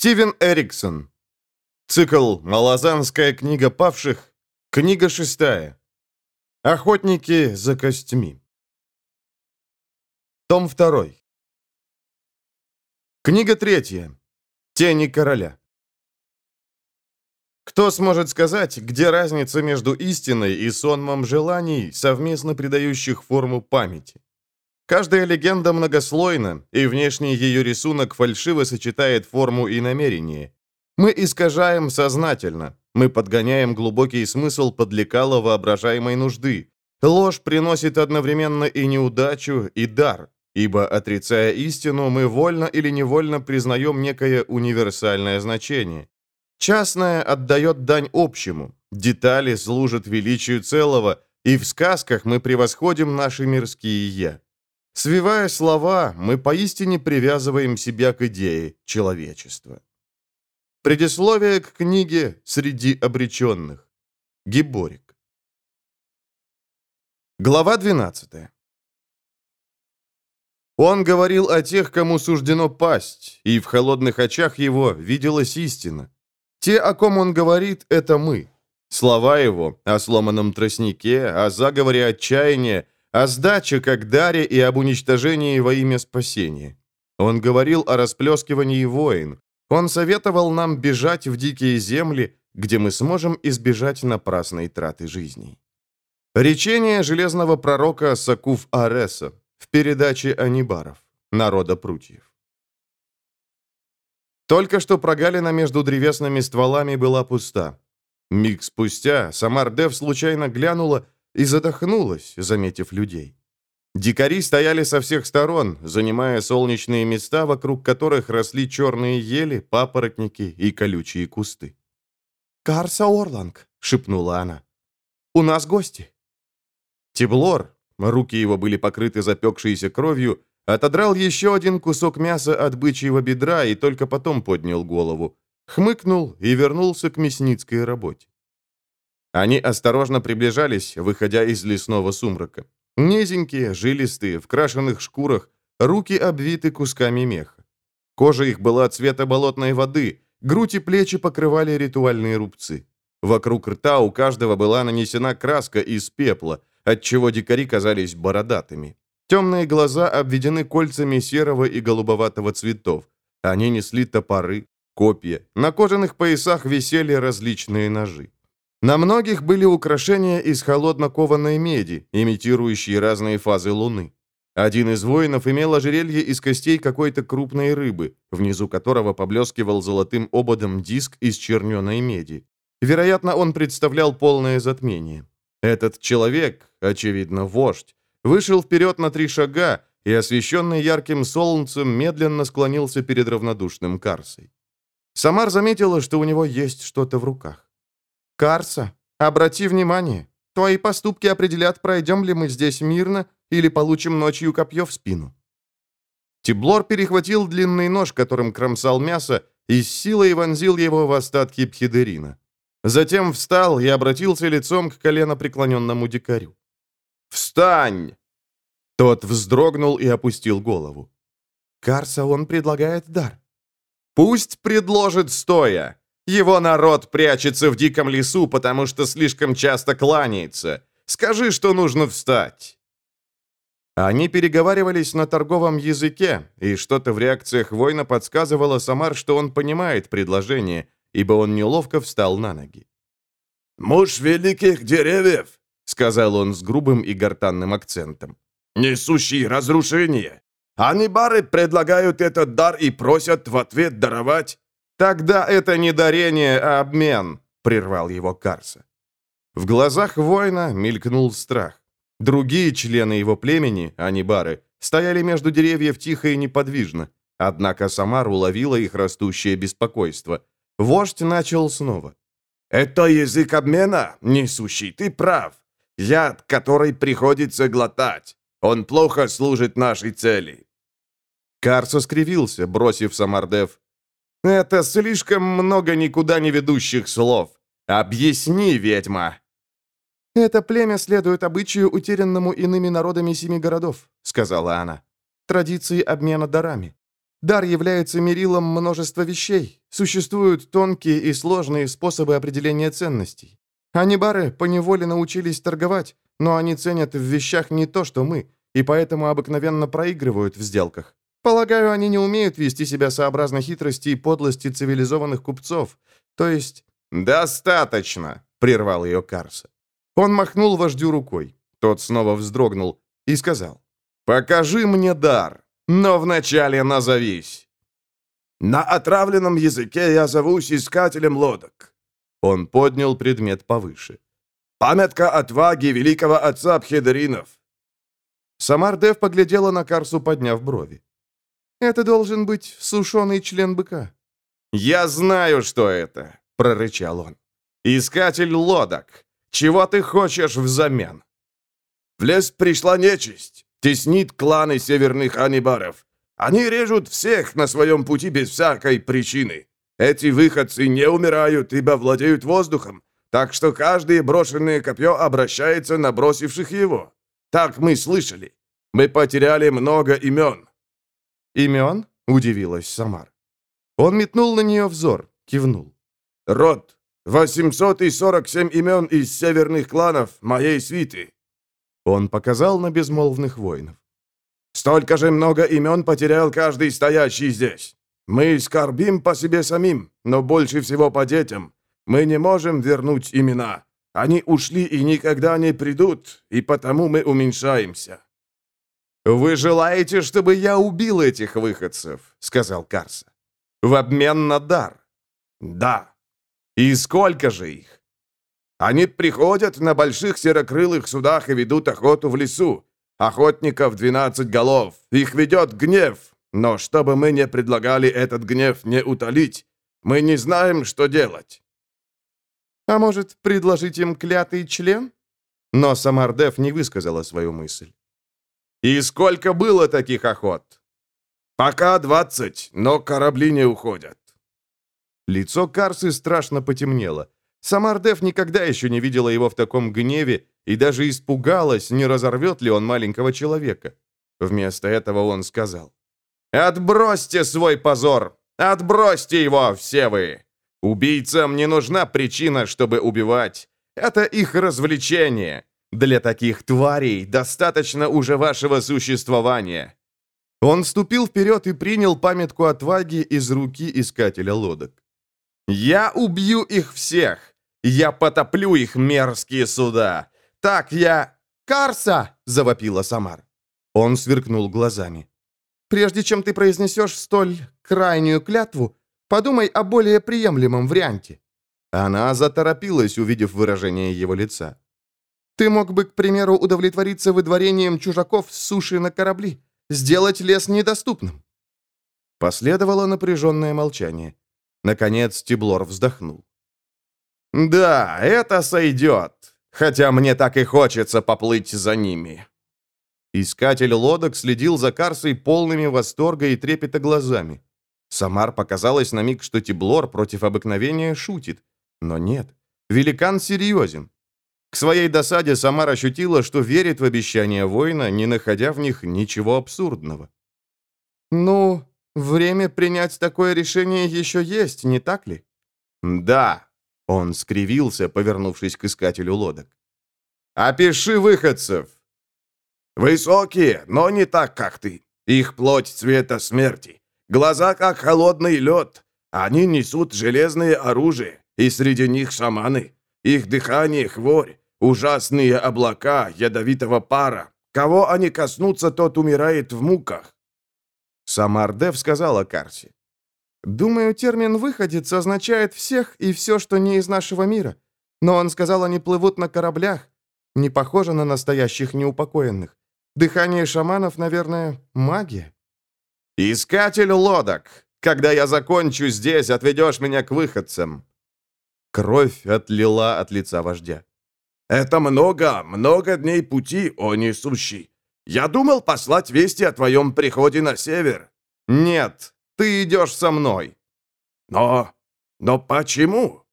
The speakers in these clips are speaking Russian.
Стивен Эриксон. Цикл «Малазанская книга павших». Книга шестая. Охотники за костьми. Том второй. Книга третья. Тени короля. Кто сможет сказать, где разница между истиной и сонмом желаний, совместно придающих форму памяти? Каждая легенда многослойна, и внешний ее рисунок фальшиво сочетает форму и намерение. Мы искажаем сознательно, мы подгоняем глубокий смысл под лекало воображаемой нужды. Ложь приносит одновременно и неудачу, и дар, ибо, отрицая истину, мы вольно или невольно признаем некое универсальное значение. Частное отдает дань общему, детали служат величию целого, и в сказках мы превосходим наши мирские «я». Свивая слова, мы поистине привязываем себя к идее человечества. Предисловие к книге «Среди обреченных». Гиборик. Глава 12. Он говорил о тех, кому суждено пасть, и в холодных очах его виделась истина. Те, о ком он говорит, это мы. Слова его о сломанном тростнике, о заговоре отчаяния, о сдаче как даре и об уничтожении во имя спасения. Он говорил о расплескивании войн. Он советовал нам бежать в дикие земли, где мы сможем избежать напрасной траты жизней. Речение железного пророка Сакуф Ареса в передаче Анибаров, народа прутьев. Только что прогалина между древесными стволами была пуста. Миг спустя Самардев случайно глянула и задохнулась, заметив людей. Дикари стояли со всех сторон, занимая солнечные места, вокруг которых росли черные ели, папоротники и колючие кусты. «Карса Орланг», — шепнула она. «У нас гости». Теблор, руки его были покрыты запекшейся кровью, отодрал еще один кусок мяса от бычьего бедра и только потом поднял голову, хмыкнул и вернулся к мясницкой работе. Они осторожно приближались, выходя из лесного сумрака. Низенькие, жилистые, в крашеных шкурах, руки обвиты кусками меха. Кожа их была цвета болотной воды, грудь и плечи покрывали ритуальные рубцы. Вокруг рта у каждого была нанесена краска из пепла, отчего дикари казались бородатыми. Темные глаза обведены кольцами серого и голубоватого цветов. Они несли топоры, копья. На кожаных поясах висели различные ножи. На многих были украшения из холодно-кованой меди, имитирующие разные фазы Луны. Один из воинов имел ожерелье из костей какой-то крупной рыбы, внизу которого поблескивал золотым ободом диск из черненой меди. Вероятно, он представлял полное затмение. Этот человек, очевидно, вождь, вышел вперед на три шага и, освещенный ярким солнцем, медленно склонился перед равнодушным Карсой. Самар заметила, что у него есть что-то в руках. «Карса, обрати внимание. Твои поступки определят, пройдем ли мы здесь мирно или получим ночью копье в спину». Тиблор перехватил длинный нож, которым кромсал мясо, и с силой вонзил его в остатки пхидерина. Затем встал и обратился лицом к колено преклоненному дикарю. «Встань!» Тот вздрогнул и опустил голову. «Карса, он предлагает дар». «Пусть предложит стоя!» Его народ прячется в диком лесу, потому что слишком часто кланяется. Скажи, что нужно встать». Они переговаривались на торговом языке, и что-то в реакциях воина подсказывало Самар, что он понимает предложение, ибо он неловко встал на ноги. «Муж великих деревьев», — сказал он с грубым и гортанным акцентом, — «несущий разрушение. Анибары предлагают этот дар и просят в ответ даровать «Тогда это не дарение, а обмен», — прервал его Карса. В глазах воина мелькнул страх. Другие члены его племени, анибары, стояли между деревьев тихо и неподвижно. Однако Самар уловила их растущее беспокойство. Вождь начал снова. «Это язык обмена, несущий, ты прав. Яд, который приходится глотать. Он плохо служит нашей цели». Карса скривился, бросив Самардев. Это слишком много никуда не ведущих слов. Объясни, ведьма!» «Это племя следует обычаю, утерянному иными народами семи городов», — сказала она. «Традиции обмена дарами. Дар является мерилом множества вещей. Существуют тонкие и сложные способы определения ценностей. Анибары поневоле научились торговать, но они ценят в вещах не то, что мы, и поэтому обыкновенно проигрывают в сделках. Полагаю, они не умеют вести себя сообразно хитрости и подлости цивилизованных купцов. То есть... «Достаточно!» — прервал ее Карса. Он махнул вождю рукой. Тот снова вздрогнул и сказал. «Покажи мне дар, но вначале назовись». «На отравленном языке я зовусь Искателем лодок». Он поднял предмет повыше. «Памятка отваги великого отца Пхедеринов». Самардев поглядела на Карсу, подняв брови. «Это должен быть сушеный член быка». «Я знаю, что это», — прорычал он. «Искатель лодок. Чего ты хочешь взамен?» «В лес пришла нечисть. Теснит кланы северных анибаров. Они режут всех на своем пути без всякой причины. Эти выходцы не умирают, ибо владеют воздухом, так что каждое брошенное копье обращается на бросивших его. Так мы слышали. Мы потеряли много имен». «Имен?» — удивилась Самар. Он метнул на нее взор, кивнул. «Род. 847 имен из северных кланов моей свиты». Он показал на безмолвных воинов. «Столько же много имен потерял каждый стоящий здесь. Мы скорбим по себе самим, но больше всего по детям. Мы не можем вернуть имена. Они ушли и никогда не придут, и потому мы уменьшаемся». «Вы желаете, чтобы я убил этих выходцев?» — сказал Карса. «В обмен на дар?» «Да». «И сколько же их?» «Они приходят на больших серокрылых судах и ведут охоту в лесу. Охотников 12 голов. Их ведет гнев. Но чтобы мы не предлагали этот гнев не утолить, мы не знаем, что делать». «А может, предложить им клятый член?» Но Самардев не высказала свою мысль. «И сколько было таких охот?» «Пока двадцать, но корабли не уходят». Лицо Карсы страшно потемнело. Самардев никогда еще не видела его в таком гневе и даже испугалась, не разорвет ли он маленького человека. Вместо этого он сказал. «Отбросьте свой позор! Отбросьте его, все вы! Убийцам не нужна причина, чтобы убивать. Это их развлечение. Для таких тварей достаточно уже вашего существования». Он вступил вперед и принял памятку отваги из руки искателя лодок. «Я убью их всех! Я потоплю их мерзкие суда! Так я...» «Карса!» — завопила Самар. Он сверкнул глазами. «Прежде чем ты произнесешь столь крайнюю клятву, подумай о более приемлемом варианте». Она заторопилась, увидев выражение его лица. «Ты мог бы, к примеру, удовлетвориться выдворением чужаков с суши на корабли, сделать лес недоступным». Последовало напряженное молчание. Наконец Тиблор вздохнул. «Да, это сойдет, хотя мне так и хочется поплыть за ними». Искатель лодок следил за Карсой полными восторга и трепета глазами. Самар показалось на миг, что Тиблор против обыкновения шутит. Но нет, великан серьезен. К своей досаде Самар ощутила, что верит в обещания воина, не находя в них ничего абсурдного. «Ну, время принять такое решение еще есть, не так ли?» «Да», — он скривился, повернувшись к искателю лодок. «Опиши выходцев!» «Высокие, но не так, как ты. Их плоть цвета смерти. Глаза, как холодный лед. Они несут железное оружие, и среди них шаманы. Их дыхание — хворь, ужасные облака ядовитого пара. Кого они коснутся, тот умирает в муках». Самардев сказала Карси. «Думаю, термин «выходец» означает всех и все, что не из нашего мира. Но он сказал, они плывут на кораблях. Не похоже на настоящих неупокоенных. Дыхание шаманов, наверное, магия. «Искатель лодок! Когда я закончу здесь, отведешь меня к выходцам!» Кровь отлила от лица вождя. «Это много, много дней пути, о несущий. Я думал послать вести о твоем приходе на север». «Нет, ты идешь со мной». «Но... но почему?»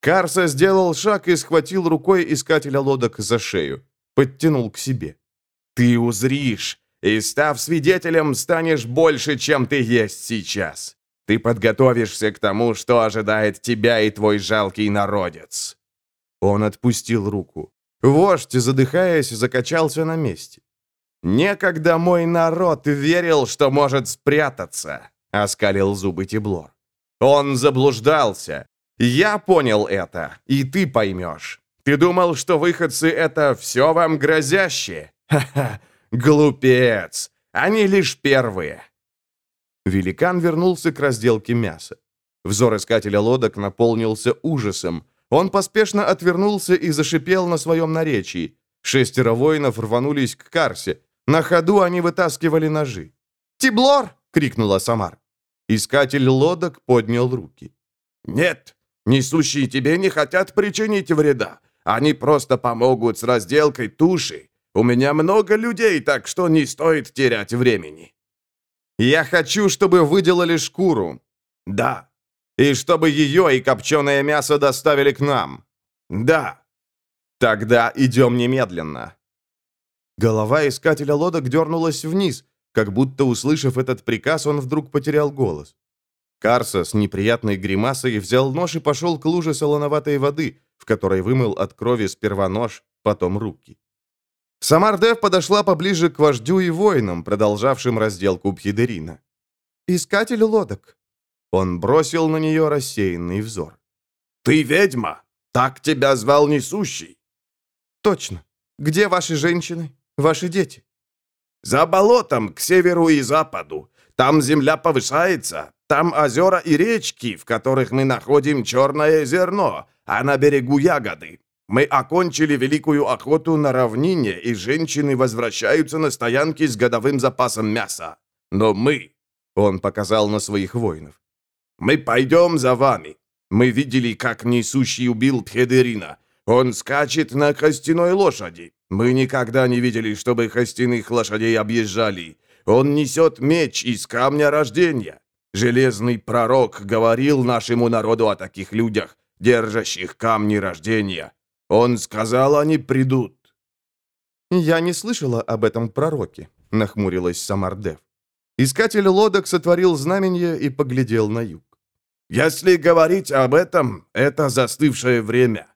Карса сделал шаг и схватил рукой искателя лодок за шею. Подтянул к себе. Ты узришь, и, став свидетелем, станешь больше, чем ты есть сейчас. Ты подготовишься к тому, что ожидает тебя и твой жалкий народец». Он отпустил руку. Вождь, задыхаясь, закачался на месте. «Некогда мой народ верил, что может спрятаться», — оскалил зубы Теблор. «Он заблуждался. Я понял это, и ты поймешь. Ты думал, что выходцы — это все вам грозящее? Ха-ха, глупец. Они лишь первые». Великан вернулся к разделке мяса. Взор искателя лодок наполнился ужасом. Он поспешно отвернулся и зашипел на своем наречии. Шестеро воинов рванулись к Карсе. На ходу они вытаскивали ножи. «Тиблор!» — крикнула Самар. Искатель лодок поднял руки. «Нет, несущие тебе не хотят причинить вреда. Они просто помогут с разделкой туши. У меня много людей, так что не стоит терять времени». «Я хочу, чтобы выделали шкуру». «Да». «И чтобы ее и копченое мясо доставили к нам». «Да». «Тогда идем немедленно». Голова искателя лодок дернулась вниз, как будто, услышав этот приказ, он вдруг потерял голос. Карса с неприятной гримасой взял нож и пошел к луже солоноватой воды, в которой вымыл от крови сперва нож, потом руки. Самардев подошла поближе к вождю и воинам, продолжавшим разделку Пхидерина. «Искатель лодок». Он бросил на нее рассеянный взор. «Ты ведьма! Так тебя звал несущий!» «Точно. Где ваши женщины, ваши дети?» «За болотом, к северу и западу. Там земля повышается, там озера и речки, в которых мы находим черное зерно, а на берегу ягоды. Мы окончили великую охоту на равнине, и женщины возвращаются на стоянки с годовым запасом мяса. Но мы...» Он показал на своих воинов. «Мы пойдем за вами. Мы видели, как несущий убил Пхедерина. Он скачет на костяной лошади. Мы никогда не видели, чтобы костяных лошадей объезжали. Он несет меч из камня рождения. Железный пророк говорил нашему народу о таких людях, держащих камни рождения. Он сказал, они придут». «Я не слышала об этом пророке», — нахмурилась Самардев. Искатель лодок сотворил знамение и поглядел на юг. «Если говорить об этом, это застывшее время».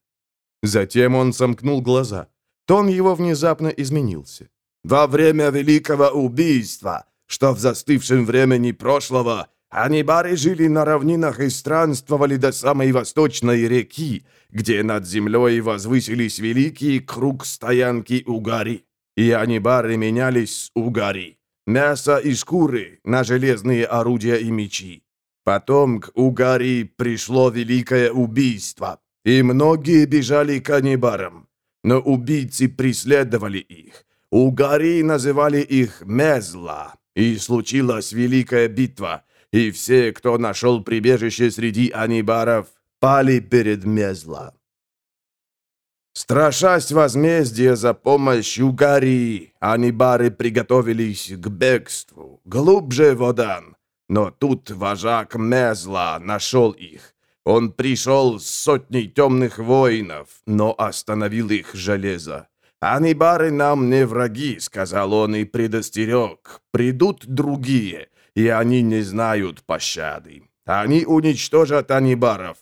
Затем он сомкнул глаза. Тон его внезапно изменился. «Во время великого убийства, что в застывшем времени прошлого, Анибары жили на равнинах и странствовали до самой восточной реки, где над землей возвысились великие круг стоянки Угари. И анибары менялись с Угари. Мясо и шкуры на железные орудия и мечи. Потом к Угари пришло великое убийство, и многие бежали к анибарам. Но убийцы преследовали их. Угари называли их Мезла, и случилась великая битва — и все, кто нашел прибежище среди анибаров, пали перед Мезла. Страшась возмездия за помощь Угари, анибары приготовились к бегству, глубже водан. Но тут вожак Мезла нашел их. Он пришел с сотней темных воинов, но остановил их железо. «Анибары нам не враги», — сказал он и предостерег. «Придут другие, и они не знают пощады. Они уничтожат анибаров.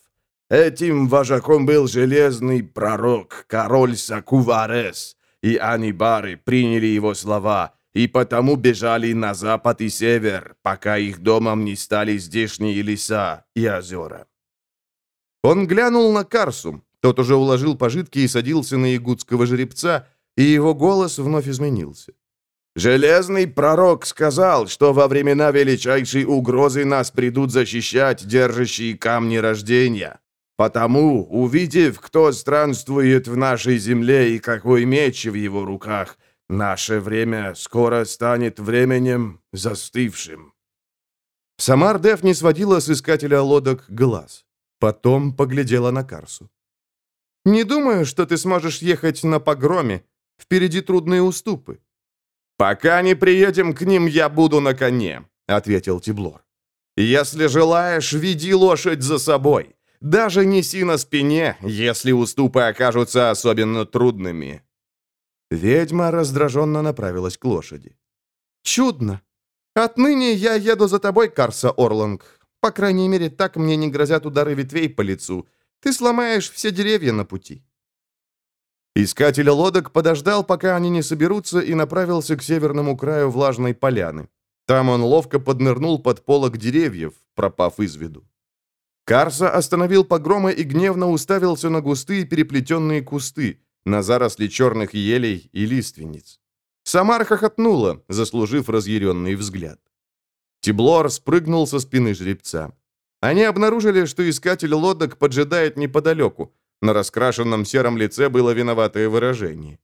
Этим вожаком был железный пророк, король Сакуварес, и анибары приняли его слова, и потому бежали на запад и север, пока их домом не стали здешние леса и озера. Он глянул на Карсу. Тот уже уложил пожитки и садился на ягудского жеребца, и его голос вновь изменился. Железный пророк сказал, что во времена величайшей угрозы нас придут защищать держащие камни рождения. Потому, увидев, кто странствует в нашей земле и какой меч в его руках, наше время скоро станет временем застывшим». Самар Деф не сводила с искателя лодок глаз. Потом поглядела на Карсу. «Не думаю, что ты сможешь ехать на погроме. Впереди трудные уступы. «Пока не приедем к ним, я буду на коне», — ответил Тиблор. «Если желаешь, веди лошадь за собой. Даже неси на спине, если уступы окажутся особенно трудными». Ведьма раздраженно направилась к лошади. Чудно. Отныне я еду за тобой, Карса Орланг. По крайней мере, так мне не грозят удары ветвей по лицу. Ты сломаешь все деревья на пути». Искатель лодок подождал, пока они не соберутся, и направился к северному краю влажной поляны. Там он ловко поднырнул под полог деревьев, пропав из виду. Карса остановил погрома и гневно уставился на густые переплетенные кусты, на заросли черных елей и лиственниц. Самар хохотнула, заслужив разъяренный взгляд. Тиблор спрыгнул со спины жребца. Они обнаружили, что искатель лодок поджидает неподалеку. На раскрашенном сером лице было виноватое выражение.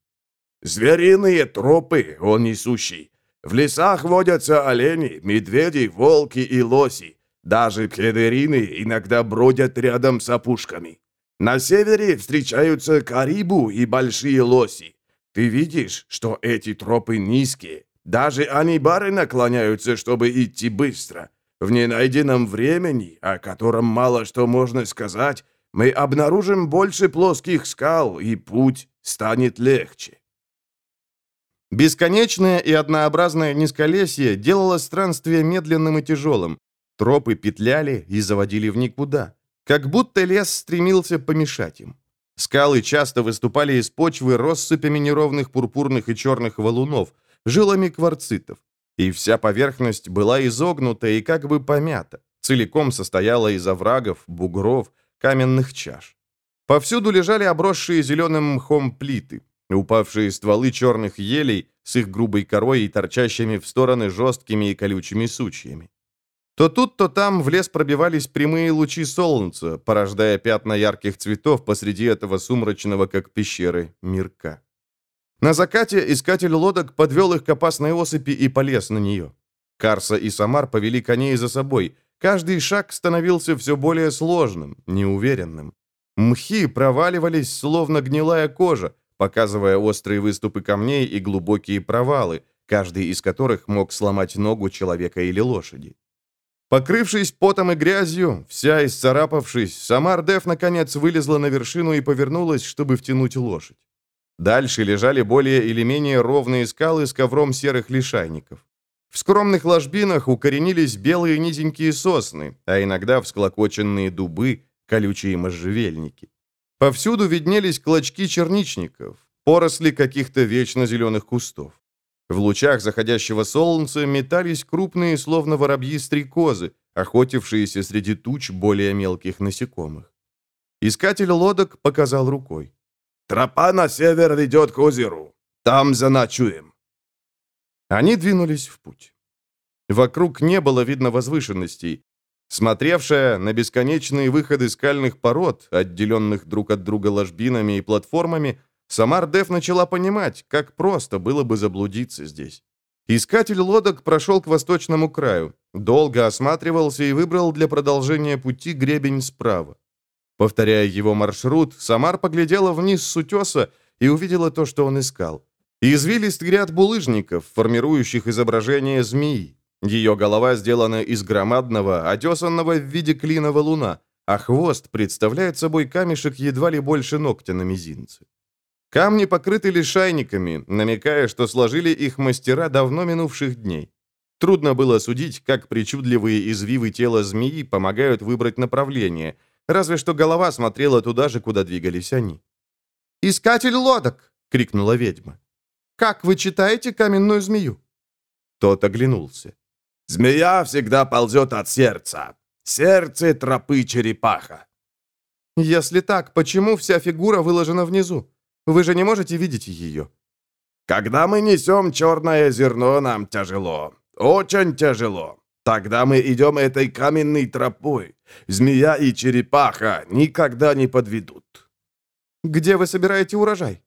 «Звериные тропы, он несущий. В лесах водятся олени, медведи, волки и лоси. Даже кедерины иногда бродят рядом с опушками. На севере встречаются карибу и большие лоси. Ты видишь, что эти тропы низкие. Даже анибары наклоняются, чтобы идти быстро. В ненайденном времени, о котором мало что можно сказать, мы обнаружим больше плоских скал, и путь станет легче. Бесконечное и однообразное низколесье делало странствие медленным и тяжелым. Тропы петляли и заводили в никуда. Как будто лес стремился помешать им. Скалы часто выступали из почвы россыпями неровных пурпурных и черных валунов, жилами кварцитов. И вся поверхность была изогнута и как бы помята, целиком состояла из оврагов, бугров, каменных чаш. Повсюду лежали обросшие зеленым мхом плиты, упавшие стволы черных елей с их грубой корой и торчащими в стороны жесткими и колючими сучьями. То тут, то там в лес пробивались прямые лучи солнца, порождая пятна ярких цветов посреди этого сумрачного, как пещеры, мирка. На закате искатель лодок подвел их к опасной осыпи и полез на нее. Карса и Самар повели коней за собой. Каждый шаг становился все более сложным, неуверенным. Мхи проваливались, словно гнилая кожа, показывая острые выступы камней и глубокие провалы, каждый из которых мог сломать ногу человека или лошади. Покрывшись потом и грязью, вся исцарапавшись, Самар Деф наконец вылезла на вершину и повернулась, чтобы втянуть лошадь. Дальше лежали более или менее ровные скалы с ковром серых лишайников. В скромных ложбинах укоренились белые низенькие сосны, а иногда всклокоченные дубы, колючие можжевельники. Повсюду виднелись клочки черничников, поросли каких-то вечно зеленых кустов. В лучах заходящего солнца метались крупные, словно воробьи-стрекозы, охотившиеся среди туч более мелких насекомых. Искатель лодок показал рукой. «Тропа на север ведет к озеру. Там заночуем». Они двинулись в путь. Вокруг не было видно возвышенностей. Смотревшая на бесконечные выходы скальных пород, отделенных друг от друга ложбинами и платформами, Самар Деф начала понимать, как просто было бы заблудиться здесь. Искатель лодок прошел к восточному краю, долго осматривался и выбрал для продолжения пути гребень справа. Повторяя его маршрут, Самар поглядела вниз с утеса и увидела то, что он искал. Извилист ряд булыжников, формирующих изображение змеи. Ее голова сделана из громадного, отесанного в виде клинового луна, а хвост представляет собой камешек едва ли больше ногтя на мизинце. Камни покрыты лишайниками, намекая, что сложили их мастера давно минувших дней. Трудно было судить, как причудливые извивы тела змеи помогают выбрать направление, разве что голова смотрела туда же, куда двигались они. «Искатель лодок!» — крикнула ведьма. «Как вы читаете каменную змею?» Тот оглянулся. «Змея всегда ползет от сердца. Сердце тропы черепаха». «Если так, почему вся фигура выложена внизу? Вы же не можете видеть ее». «Когда мы несем черное зерно, нам тяжело. Очень тяжело. Тогда мы идем этой каменной тропой. Змея и черепаха никогда не подведут». «Где вы собираете урожай?»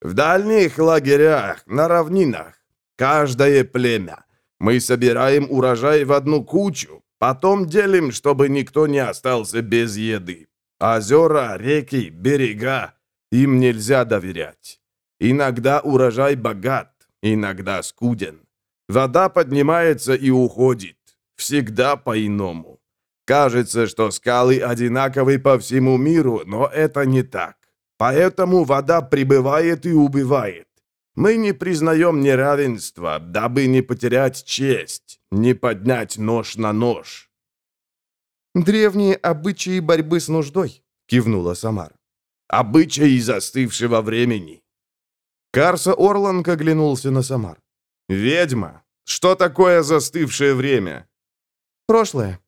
«В дальних лагерях, на равнинах. Каждое племя. Мы собираем урожай в одну кучу, потом делим, чтобы никто не остался без еды. Озера, реки, берега им нельзя доверять. Иногда урожай богат, иногда скуден. Вода поднимается и уходит. Всегда по-иному. Кажется, что скалы одинаковы по всему миру, но это не так. Поэтому вода прибывает и убивает. Мы не признаем неравенства, дабы не потерять честь, не поднять нож на нож». «Древние обычаи борьбы с нуждой», — кивнула Самар. «Обычаи застывшего времени». Карса Орланг оглянулся на Самар. «Ведьма! Что такое застывшее время?» «Прошлое».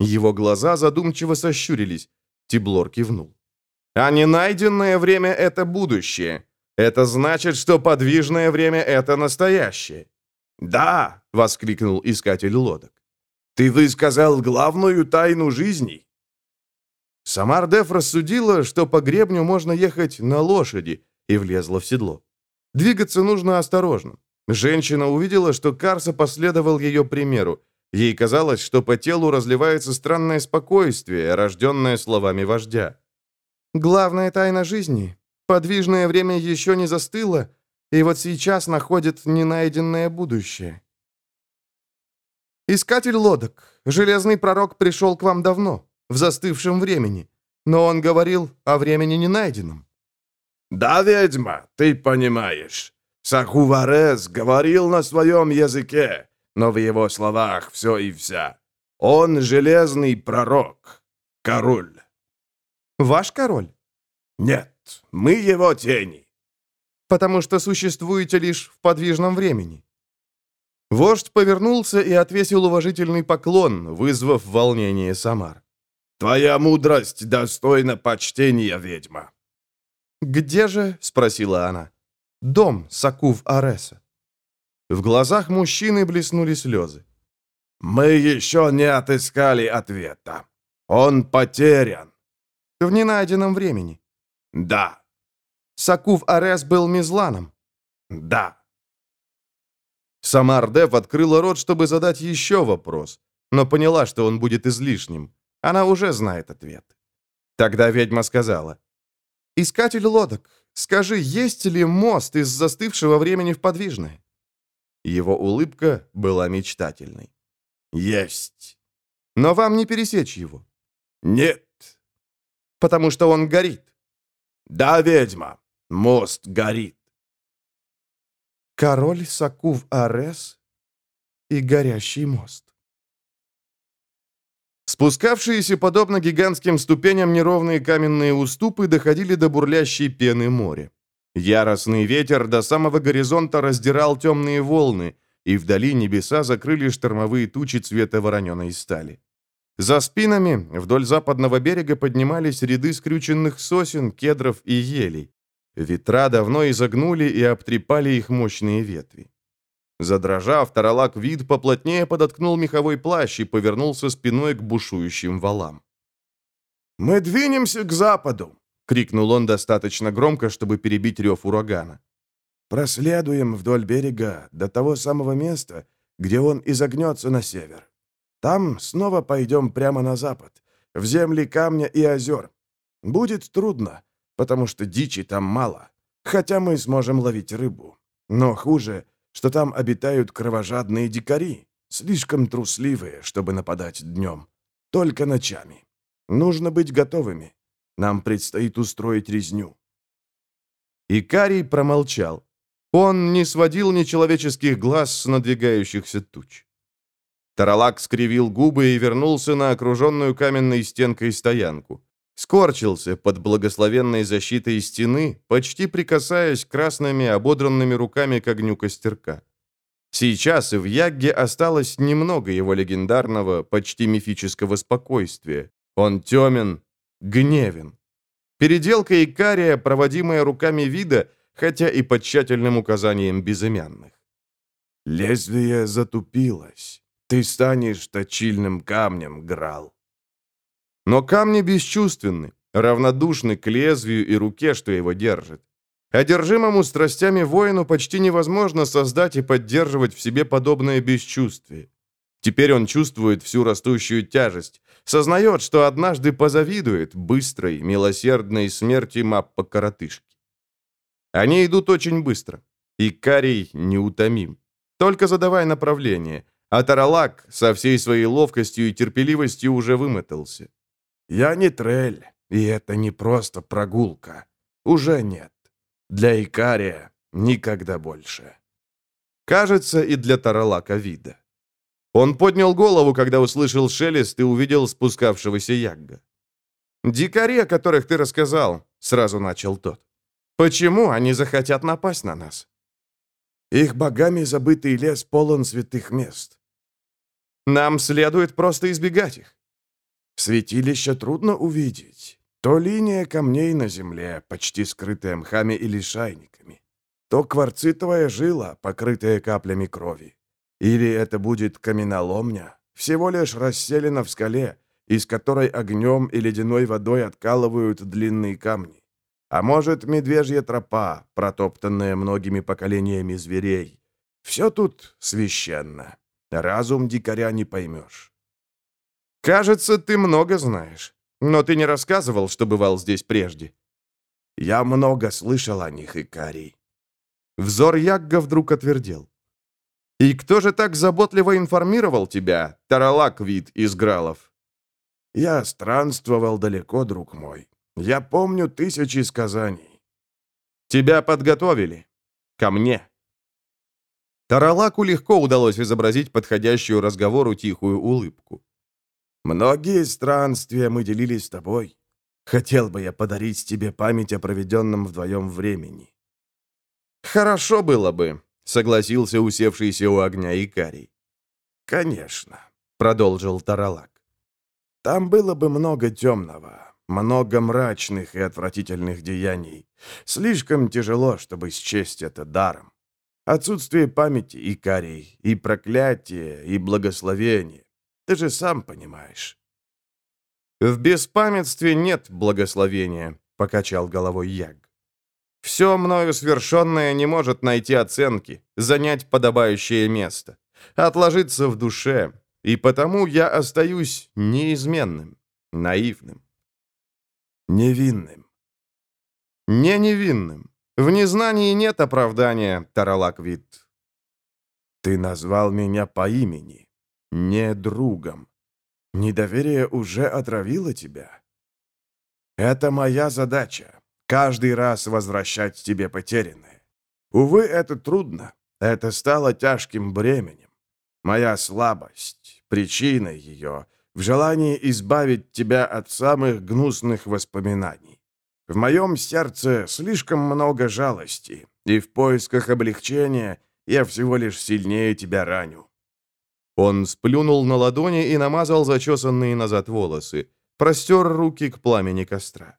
Его глаза задумчиво сощурились. Тиблор кивнул. «А не найденное время — это будущее. Это значит, что подвижное время — это настоящее». «Да!» — воскликнул искатель лодок. «Ты высказал главную тайну жизни». Самардеф рассудила, что по гребню можно ехать на лошади, и влезла в седло. Двигаться нужно осторожно. Женщина увидела, что Карса последовал ее примеру. Ей казалось, что по телу разливается странное спокойствие, рожденное словами вождя. «Главная тайна жизни. Подвижное время еще не застыло, и вот сейчас находит ненайденное будущее». «Искатель лодок. Железный пророк пришел к вам давно, в застывшем времени, но он говорил о времени ненайденном». «Да, ведьма, ты понимаешь. Сахуварес говорил на своем языке, но в его словах все и вся. Он железный пророк, король». «Ваш король?» «Нет, мы его тени». «Потому что существуете лишь в подвижном времени». Вождь повернулся и отвесил уважительный поклон, вызвав волнение Самар. «Твоя мудрость достойна почтения, ведьма». «Где же?» — спросила она. «Дом Сакув Ареса». В глазах мужчины блеснули слезы. «Мы еще не отыскали ответа. Он потерян». «В ненайденном времени». «Да». «Сакув Арес был Мизланом». «Да». Самар-Дев открыла рот, чтобы задать еще вопрос, но поняла, что он будет излишним. Она уже знает ответ. Тогда ведьма сказала. «Искатель лодок, скажи, есть ли мост из застывшего времени в подвижное?» Его улыбка была мечтательной. «Есть». «Но вам не пересечь его?» «Нет». «Потому что он горит?» «Да, ведьма, мост горит». Король Сакув Арес и горящий мост. Спускавшиеся подобно гигантским ступеням неровные каменные уступы доходили до бурлящей пены моря. Яростный ветер до самого горизонта раздирал темные волны, и вдали небеса закрыли штормовые тучи цвета вороненой стали. За спинами вдоль западного берега поднимались ряды скрюченных сосен, кедров и елей. Ветра давно изогнули и обтрепали их мощные ветви. Задрожав, Таралак вид поплотнее подоткнул меховой плащ и повернулся спиной к бушующим валам. «Мы двинемся к западу!» — крикнул он достаточно громко, чтобы перебить рев урагана. «Проследуем вдоль берега до того самого места, где он изогнется на север. Там снова пойдем прямо на запад, в земли камня и озер. Будет трудно, потому что дичи там мало, хотя мы сможем ловить рыбу. Но хуже, что там обитают кровожадные дикари, слишком трусливые, чтобы нападать днем, только ночами. Нужно быть готовыми. Нам предстоит устроить резню». Икарий промолчал. Он не сводил нечеловеческих глаз с надвигающихся туч. Таралак скривил губы и вернулся на окруженную каменной стенкой стоянку. Скорчился под благословенной защитой стены, почти прикасаясь красными ободранными руками к огню костерка. Сейчас в Ягге осталось немного его легендарного, почти мифического спокойствия. Он темен, гневен. Переделка Икария, проводимая руками вида, хотя и под тщательным указанием безымянных. «Лезвие затупилось. Ты станешь точильным камнем, Грал». Но камни бесчувственны, равнодушны к лезвию и руке, что его держит. Одержимому страстями воину почти невозможно создать и поддерживать в себе подобное бесчувствие. Теперь он чувствует всю растущую тяжесть, сознает, что однажды позавидует быстрой, милосердной смерти Маппа-коротышки. Они идут очень быстро, и Карий неутомим. Только задавай направление, а Таралак со всей своей ловкостью и терпеливостью уже вымотался. Я не трель, и это не просто прогулка. Уже нет. Для Икария никогда больше. Кажется, и для Таралака вида. Он поднял голову, когда услышал шелест и увидел спускавшегося Ягга. «Дикари, о которых ты рассказал», — сразу начал тот. «Почему они захотят напасть на нас?» «Их богами забытый лес полон святых мест. Нам следует просто избегать их». «Святилище трудно увидеть. То линия камней на земле, почти скрытая мхами или шайниками, то кварцитовая жила, покрытая каплями крови. Или это будет каменоломня, всего лишь расселена в скале, из которой огнем и ледяной водой откалывают длинные камни. А может, медвежья тропа, протоптанная многими поколениями зверей. Все тут священно. Разум дикаря не поймешь. «Кажется, ты много знаешь. Но ты не рассказывал, что бывал здесь прежде». «Я много слышал о них, Икарий». Взор Ягга вдруг отвердел. «И кто же так заботливо информировал тебя, Таралак вид из Гралов?» «Я странствовал далеко, друг мой. Я помню тысячи сказаний». «Тебя подготовили. Ко мне». Таралаку легко удалось изобразить подходящую разговору тихую улыбку. «Многие странствия мы делили с тобой. Хотел бы я подарить тебе память о проведенном вдвоем времени». «Хорошо было бы», согласился усевшийся у огня Икарий. «Конечно», — продолжил Таралак. «Там было бы много темного, много мрачных и отвратительных деяний. Слишком тяжело, чтобы счесть это даром. Отсутствие памяти, Икарий, и проклятие, и благословение. Ты же сам понимаешь». «В беспамятстве нет благословения», — покачал головой Яг. Все мною свершенное не может найти оценки, занять подобающее место, отложиться в душе, и потому я остаюсь неизменным, наивным. Невинным. Не невинным. В незнании нет оправдания, Таралаквит. Ты назвал меня по имени, не другом. Недоверие уже отравило тебя. Это моя задача каждый раз возвращать тебе потерянное. Увы, это трудно. Это стало тяжким бременем. Моя слабость, причина ее, в желании избавить тебя от самых гнусных воспоминаний. В моем сердце слишком много жалости, и в поисках облегчения я всего лишь сильнее тебя раню». Он сплюнул на ладони и намазал зачесанные назад волосы, простер руки к пламени костра.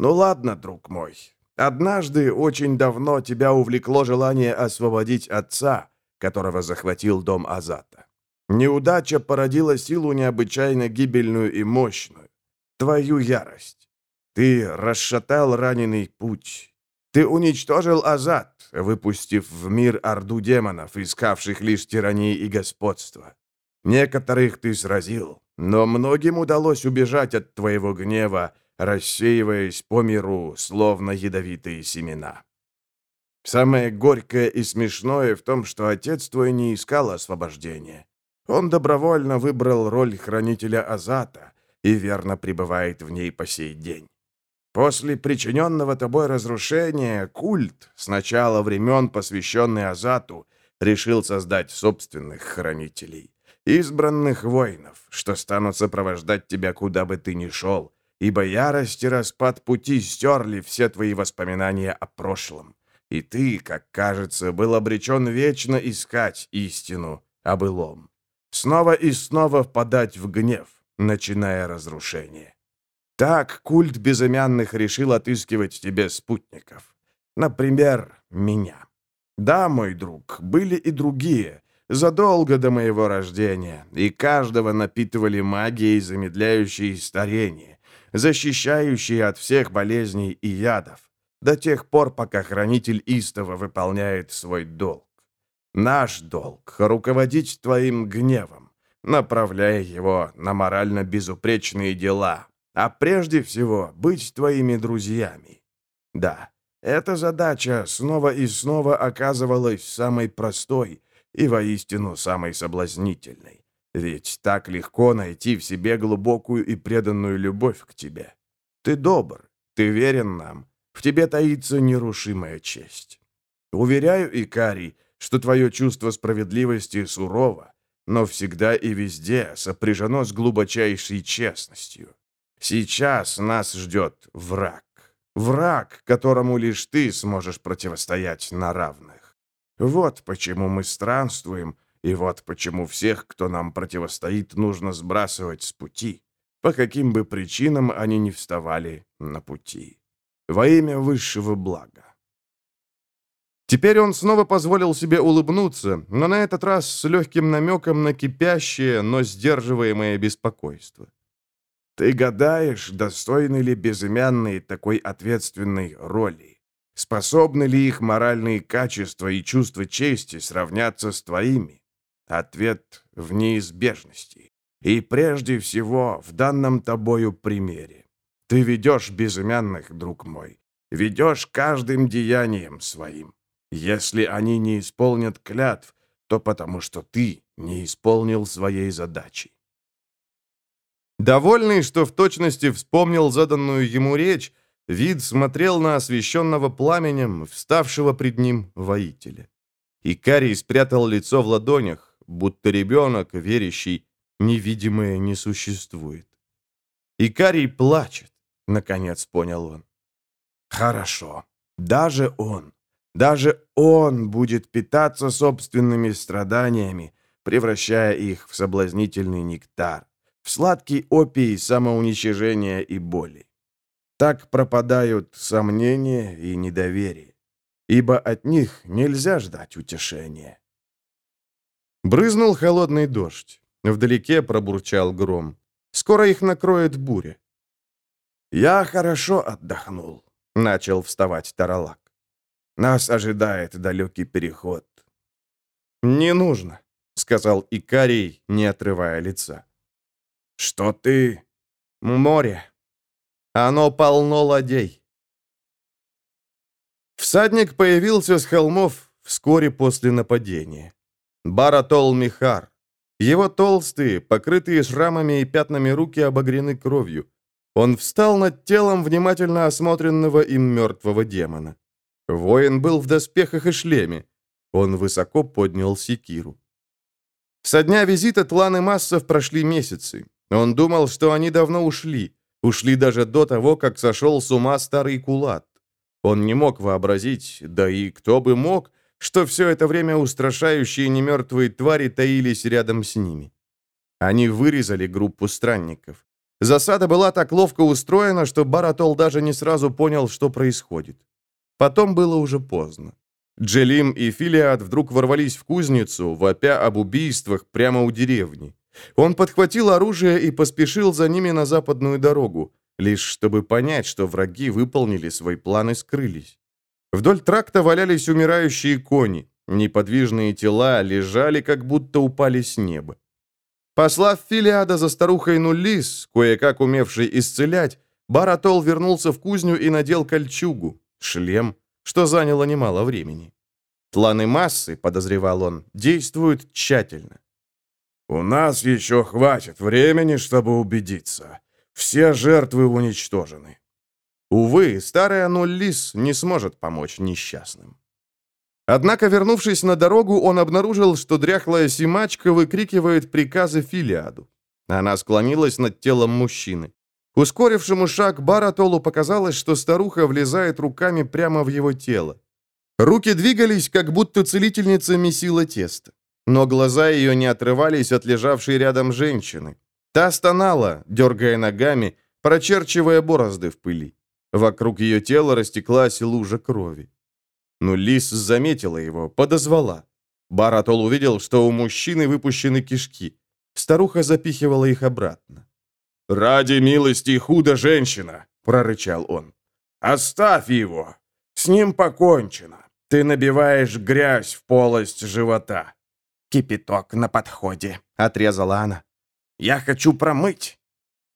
«Ну ладно, друг мой. Однажды, очень давно, тебя увлекло желание освободить отца, которого захватил дом Азата. Неудача породила силу необычайно гибельную и мощную. Твою ярость. Ты расшатал раненый путь. Ты уничтожил Азат, выпустив в мир орду демонов, искавших лишь тирании и господства. Некоторых ты сразил, но многим удалось убежать от твоего гнева, рассеиваясь по миру, словно ядовитые семена. Самое горькое и смешное в том, что отец твой не искал освобождения. Он добровольно выбрал роль хранителя Азата и верно пребывает в ней по сей день. После причиненного тобой разрушения культ, с начала времен посвященный Азату, решил создать собственных хранителей, избранных воинов, что станут сопровождать тебя, куда бы ты ни шел, ибо ярость и распад пути стерли все твои воспоминания о прошлом. И ты, как кажется, был обречен вечно искать истину о былом. Снова и снова впадать в гнев, начиная разрушение. Так культ безымянных решил отыскивать тебе спутников. Например, меня. Да, мой друг, были и другие, задолго до моего рождения, и каждого напитывали магией, замедляющей старение защищающие от всех болезней и ядов, до тех пор, пока хранитель истово выполняет свой долг. Наш долг — руководить твоим гневом, направляя его на морально безупречные дела, а прежде всего быть твоими друзьями. Да, эта задача снова и снова оказывалась самой простой и воистину самой соблазнительной. Ведь так легко найти в себе глубокую и преданную любовь к тебе. Ты добр, ты верен нам, в тебе таится нерушимая честь. Уверяю, Икарий, что твое чувство справедливости сурово, но всегда и везде сопряжено с глубочайшей честностью. Сейчас нас ждет враг. Враг, которому лишь ты сможешь противостоять на равных. Вот почему мы странствуем, и вот почему всех, кто нам противостоит, нужно сбрасывать с пути, по каким бы причинам они не вставали на пути. Во имя высшего блага. Теперь он снова позволил себе улыбнуться, но на этот раз с легким намеком на кипящее, но сдерживаемое беспокойство. «Ты гадаешь, достойны ли безымянные такой ответственной роли? Способны ли их моральные качества и чувство чести сравняться с твоими? Ответ в неизбежности. И прежде всего в данном тобою примере. Ты ведешь безымянных, друг мой, ведешь каждым деянием своим. Если они не исполнят клятв, то потому что ты не исполнил своей задачи. Довольный, что в точности вспомнил заданную ему речь, вид смотрел на освещенного пламенем, вставшего пред ним воителя. Икарий спрятал лицо в ладонях, будто ребенок, верящий, невидимое не существует. Икарий плачет, наконец понял он. Хорошо, даже он, даже он будет питаться собственными страданиями, превращая их в соблазнительный нектар, в сладкий опий самоуничижения и боли. Так пропадают сомнения и недоверие, ибо от них нельзя ждать утешения. Брызнул холодный дождь. Вдалеке пробурчал гром. Скоро их накроет буря. «Я хорошо отдохнул», — начал вставать Таралак. Нас ожидает далекий переход». «Не нужно», — сказал Икарий, не отрывая лица. «Что ты?» «Море. Оно полно ладей». Всадник появился с холмов вскоре после нападения. Баратол Михар. Его толстые, покрытые шрамами и пятнами руки обогрены кровью. Он встал над телом внимательно осмотренного им мертвого демона. Воин был в доспехах и шлеме. Он высоко поднял секиру. Со дня визита Тлан и Массов прошли месяцы. Он думал, что они давно ушли. Ушли даже до того, как сошел с ума старый кулат. Он не мог вообразить, да и кто бы мог, что все это время устрашающие немертвые твари таились рядом с ними. Они вырезали группу странников. Засада была так ловко устроена, что Баратол даже не сразу понял, что происходит. Потом было уже поздно. Джелим и Филиад вдруг ворвались в кузницу, вопя об убийствах прямо у деревни. Он подхватил оружие и поспешил за ними на западную дорогу, лишь чтобы понять, что враги выполнили свой план и скрылись. Вдоль тракта валялись умирающие кони, неподвижные тела лежали, как будто упали с неба. Послав Филиада за старухой Нулис, кое-как умевший исцелять, Баратол вернулся в кузню и надел кольчугу, шлем, что заняло немало времени. Планы массы, подозревал он, действуют тщательно. «У нас еще хватит времени, чтобы убедиться. Все жертвы уничтожены». Увы, старый Ануллис не сможет помочь несчастным. Однако, вернувшись на дорогу, он обнаружил, что дряхлая Симачка выкрикивает приказы Филиаду. Она склонилась над телом мужчины. Ускорившему шаг Баратолу показалось, что старуха влезает руками прямо в его тело. Руки двигались, как будто целительница месила тесто. Но глаза ее не отрывались от лежавшей рядом женщины. Та стонала, дергая ногами, прочерчивая борозды в пыли. Вокруг ее тела растеклась лужа крови. Но Лис заметила его, подозвала. Баратол увидел, что у мужчины выпущены кишки. Старуха запихивала их обратно. «Ради милости худо женщина!» — прорычал он. «Оставь его! С ним покончено! Ты набиваешь грязь в полость живота!» «Кипяток на подходе!» — отрезала она. «Я хочу промыть!»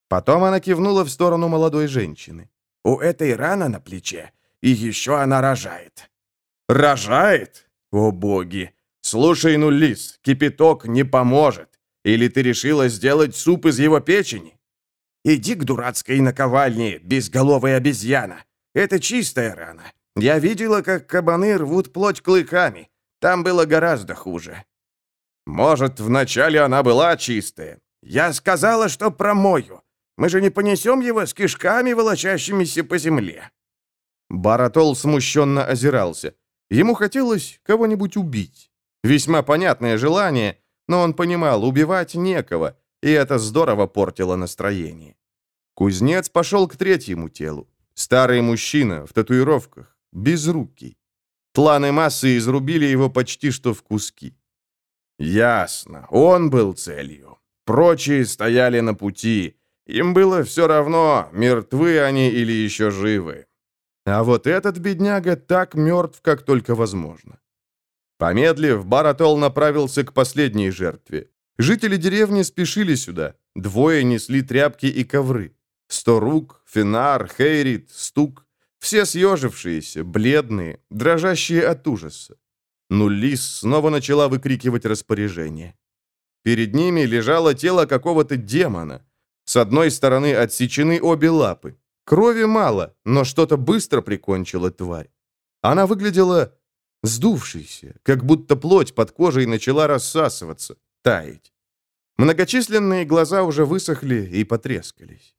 Потом она кивнула в сторону молодой женщины. «У этой рана на плече, и еще она рожает». «Рожает? О боги! Слушай, ну, лис, кипяток не поможет. Или ты решила сделать суп из его печени?» Иди к дурацкой наковальне, безголовая обезьяна. Это чистая рана. Я видела, как кабаны рвут плоть клыками. Там было гораздо хуже. Может, вначале она была чистая. Я сказала, что промою. Мы же не понесем его с кишками, волочащимися по земле. Баратол смущенно озирался. Ему хотелось кого-нибудь убить. Весьма понятное желание, но он понимал, убивать некого, и это здорово портило настроение. Кузнец пошел к третьему телу. Старый мужчина в татуировках, безрукий. Тланы массы изрубили его почти что в куски. Ясно, он был целью. Прочие стояли на пути. Им было все равно, мертвы они или еще живы. А вот этот бедняга так мертв, как только возможно. Помедлив, Баратол направился к последней жертве. Жители деревни спешили сюда. Двое несли тряпки и ковры. Сторук, Финар, Хейрит, Стук. Все съежившиеся, бледные, дрожащие от ужаса. Нуллис снова начала выкрикивать распоряжение. Перед ними лежало тело какого-то демона. С одной стороны отсечены обе лапы. Крови мало, но что-то быстро прикончило тварь. Она выглядела сдувшейся, как будто плоть под кожей начала рассасываться, таять. Многочисленные глаза уже высохли и потрескались.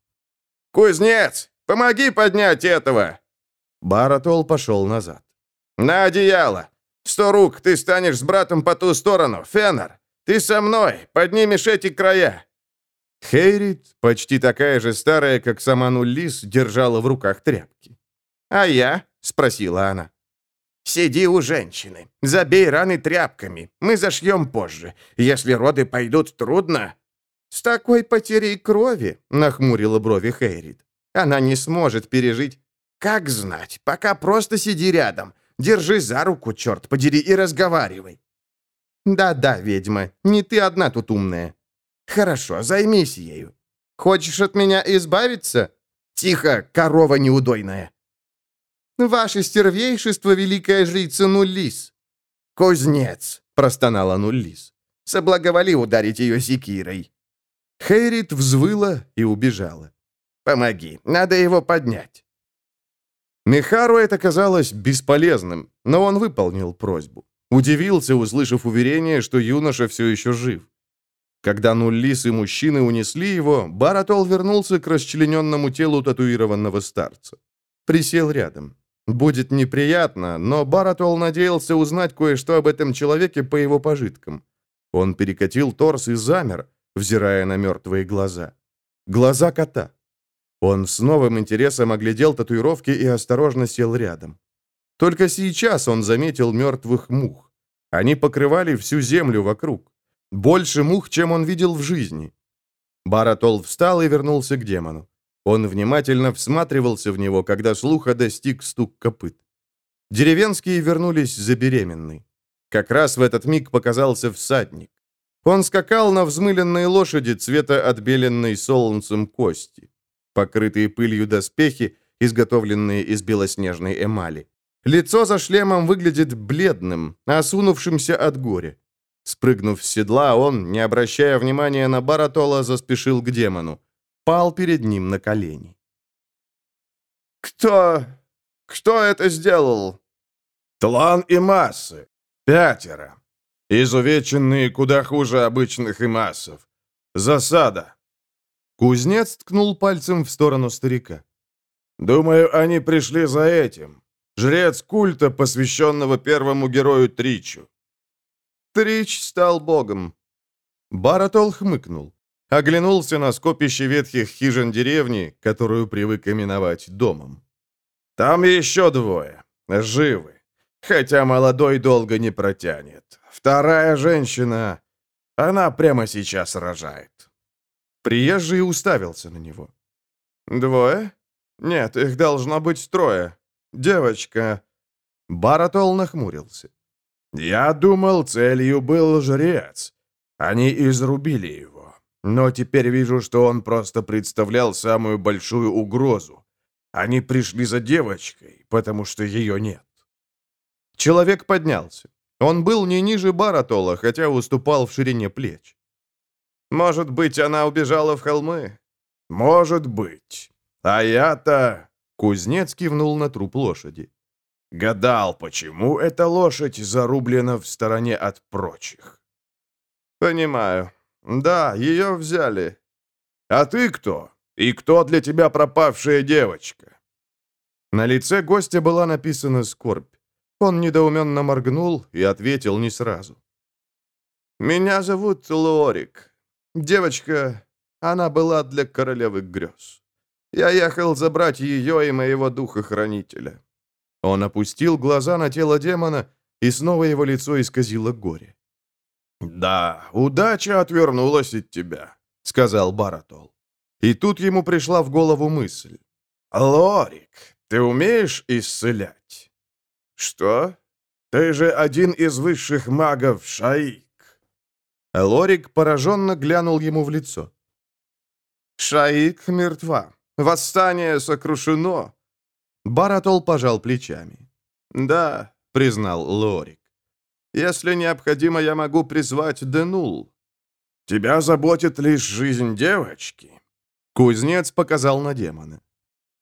«Кузнец, помоги поднять этого!» Баратол пошел назад. «На одеяло! Сто рук, ты станешь с братом по ту сторону, Феннер! Ты со мной, поднимешь эти края!» Хейрит, почти такая же старая, как сама Нуллис, держала в руках тряпки. «А я?» — спросила она. «Сиди у женщины. Забей раны тряпками. Мы зашьем позже. Если роды пойдут трудно...» «С такой потерей крови», — нахмурила брови Хейрит. «Она не сможет пережить...» «Как знать. Пока просто сиди рядом. Держи за руку, черт подери, и разговаривай». «Да-да, ведьма, не ты одна тут умная. Хорошо, займись ею. Хочешь от меня избавиться? Тихо, корова неудойная. Ваше стервейшество, великая жрица Нуллис. Кузнец, простонала Нуллис. Соблаговоли ударить ее секирой. Хейрит взвыла и убежала. «Помоги, надо его поднять». Михару это казалось бесполезным, но он выполнил просьбу. Удивился, услышав уверение, что юноша все еще жив. Когда Нуллис и мужчины унесли его, Баратол вернулся к расчлененному телу татуированного старца. Присел рядом. Будет неприятно, но Баратол надеялся узнать кое-что об этом человеке по его пожиткам. Он перекатил торс и замер, взирая на мертвые глаза. Глаза кота. Он с новым интересом оглядел татуировки и осторожно сел рядом. Только сейчас он заметил мертвых мух. Они покрывали всю землю вокруг. Больше мух, чем он видел в жизни. Баратол встал и вернулся к демону. Он внимательно всматривался в него, когда слуха достиг стук копыт. Деревенские вернулись за беременной. Как раз в этот миг показался всадник. Он скакал на взмыленной лошади цвета отбеленной солнцем кости. Покрытые пылью доспехи, изготовленные из белоснежной эмали. Лицо за шлемом выглядит бледным, осунувшимся от горя. Спрыгнув с седла, он, не обращая внимания на Баратола, заспешил к демону. Пал перед ним на колени. «Кто... кто это сделал?» «Тлан и массы. Пятеро. Изувеченные куда хуже обычных и массов. Засада». Кузнец ткнул пальцем в сторону старика. «Думаю, они пришли за этим. Жрец культа, посвященного первому герою Тричу. Трич стал богом. Баратол хмыкнул. Оглянулся на скопище ветхих хижин деревни, которую привык именовать домом. «Там еще двое. Живы. Хотя молодой долго не протянет. Вторая женщина... Она прямо сейчас рожает». Приезжий уставился на него. «Двое? Нет, их должно быть трое. Девочка...» Баратол нахмурился. Я думал, целью был жрец. Они изрубили его. Но теперь вижу, что он просто представлял самую большую угрозу. Они пришли за девочкой, потому что ее нет. Человек поднялся. Он был не ниже Баратола, хотя уступал в ширине плеч. «Может быть, она убежала в холмы?» «Может быть. А я-то...» Кузнец кивнул на труп лошади. Гадал, почему эта лошадь зарублена в стороне от прочих. Понимаю. Да, ее взяли. А ты кто? И кто для тебя пропавшая девочка? На лице гостя была написана скорбь. Он недоуменно моргнул и ответил не сразу. «Меня зовут Лорик. Девочка, она была для королевы грез. Я ехал забрать ее и моего духа-хранителя». Он опустил глаза на тело демона, и снова его лицо исказило горе. «Да, удача отвернулась от тебя», — сказал Баратол. И тут ему пришла в голову мысль. «Лорик, ты умеешь исцелять?» «Что? Ты же один из высших магов Шаик». Лорик пораженно глянул ему в лицо. «Шаик мертва. Восстание сокрушено». Баратол пожал плечами. «Да», — признал Лорик. «Если необходимо, я могу призвать Денул». «Тебя заботит лишь жизнь девочки?» Кузнец показал на демона.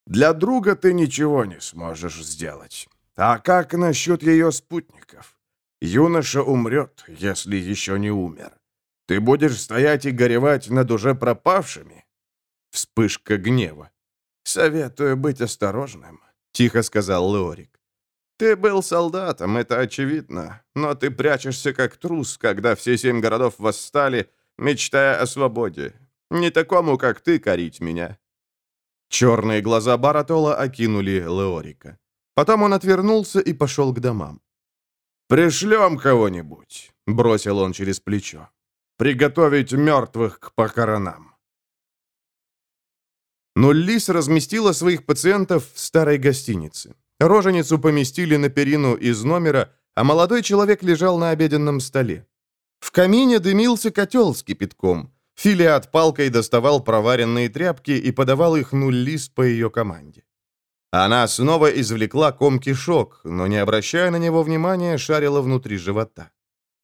«Для друга ты ничего не сможешь сделать. А как насчет ее спутников? Юноша умрет, если еще не умер. Ты будешь стоять и горевать над уже пропавшими?» Вспышка гнева. «Советую быть осторожным», — тихо сказал Леорик. «Ты был солдатом, это очевидно, но ты прячешься как трус, когда все семь городов восстали, мечтая о свободе. Не такому, как ты, корить меня». Черные глаза Баратола окинули Леорика. Потом он отвернулся и пошел к домам. «Пришлем кого-нибудь», — бросил он через плечо. «Приготовить мертвых к похоронам». Но Лис разместила своих пациентов в старой гостинице. Роженицу поместили на перину из номера, а молодой человек лежал на обеденном столе. В камине дымился котел с кипятком. Филиат палкой доставал проваренные тряпки и подавал их Нуллис по ее команде. Она снова извлекла ком кишок, но, не обращая на него внимания, шарила внутри живота.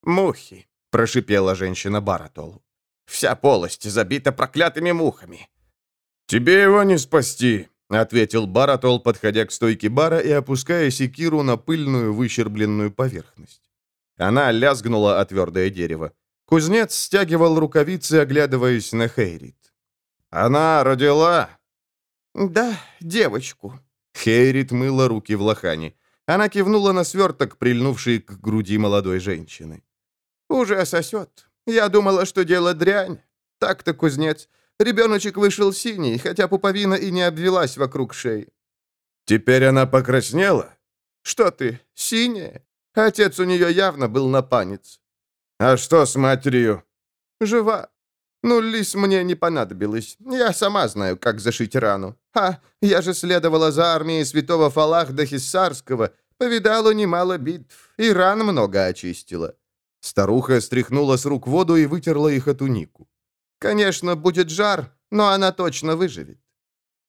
«Мухи!» — прошипела женщина Баратолу. «Вся полость забита проклятыми мухами!» «Тебе его не спасти!» — ответил Баратол, подходя к стойке бара и опуская секиру на пыльную выщербленную поверхность. Она лязгнула о твердое дерево. Кузнец стягивал рукавицы, оглядываясь на Хейрит. «Она родила?» «Да, девочку». Хейрит мыла руки в лохане. Она кивнула на сверток, прильнувший к груди молодой женщины. «Уже сосет. Я думала, что дело дрянь. Так-то, кузнец. Ребеночек вышел синий, хотя пуповина и не обвелась вокруг шеи». «Теперь она покраснела?» «Что ты, синяя? Отец у нее явно был напанец». «А что с матерью?» «Жива. Ну, лис мне не понадобилось. Я сама знаю, как зашить рану. А, я же следовала за армией святого Фалахда Хиссарского, повидала немало битв и ран много очистила». Старуха стряхнула с рук воду и вытерла их от тунику. «Конечно, будет жар, но она точно выживет».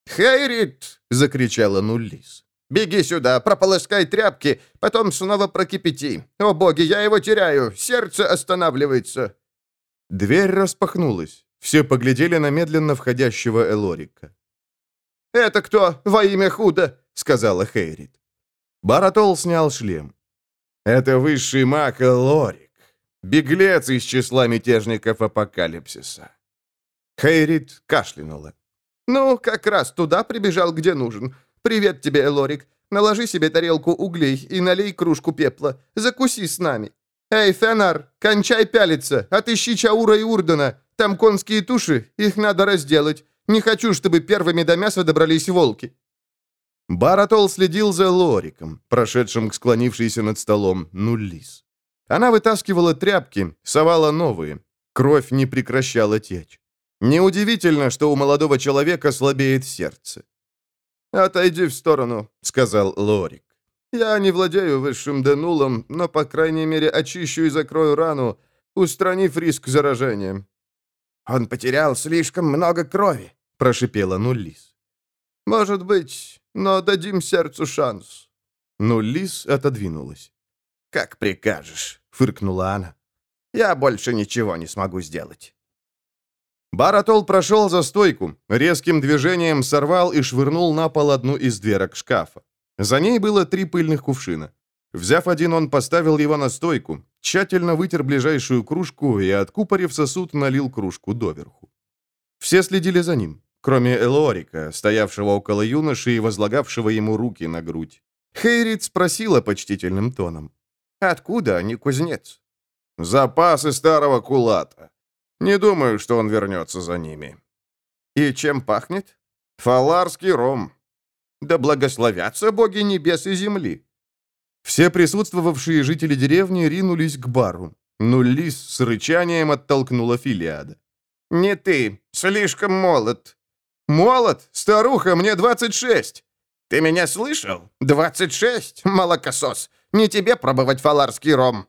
«Хейрит!» — закричала Нуллис. «Беги сюда, прополоскай тряпки, потом снова прокипяти. О боги, я его теряю, сердце останавливается». Дверь распахнулась. Все поглядели на медленно входящего Элорика. «Это кто во имя худо?» — сказала Хейрит. Баратол снял шлем. «Это высший маг Элорик, беглец из числа мятежников апокалипсиса». Хейрит кашлянула. «Ну, как раз туда прибежал, где нужен. «Привет тебе, Элорик. Наложи себе тарелку углей и налей кружку пепла. Закуси с нами. Эй, Фенар, кончай пялиться. Отыщи Чаура и Урдена. Там конские туши, их надо разделать. Не хочу, чтобы первыми до мяса добрались волки». Баратол следил за Лориком, прошедшим к склонившейся над столом Нуллис. Она вытаскивала тряпки, совала новые. Кровь не прекращала течь. Неудивительно, что у молодого человека слабеет сердце. «Отойди в сторону», — сказал Лорик. «Я не владею высшим денулом, но, по крайней мере, очищу и закрою рану, устранив риск заражения». «Он потерял слишком много крови», — прошипела Нуллис. «Может быть, но дадим сердцу шанс». Нуллис отодвинулась. «Как прикажешь», — фыркнула она. «Я больше ничего не смогу сделать». Баратол прошел за стойку, резким движением сорвал и швырнул на пол одну из дверок шкафа. За ней было три пыльных кувшина. Взяв один, он поставил его на стойку, тщательно вытер ближайшую кружку и, откупорив сосуд, налил кружку доверху. Все следили за ним, кроме Элорика, стоявшего около юноши и возлагавшего ему руки на грудь. Хейрит спросила почтительным тоном. «Откуда они, кузнец?» «Запасы старого кулата. Не думаю, что он вернется за ними». «И чем пахнет?» «Фаларский ром». «Да благословятся боги небес и земли!» Все присутствовавшие жители деревни ринулись к бару. Но Лис с рычанием оттолкнула Филиада. «Не ты, слишком молод». «Молод? Старуха, мне 26!» «Ты меня слышал? 26? Молокосос! Не тебе пробовать фаларский ром!»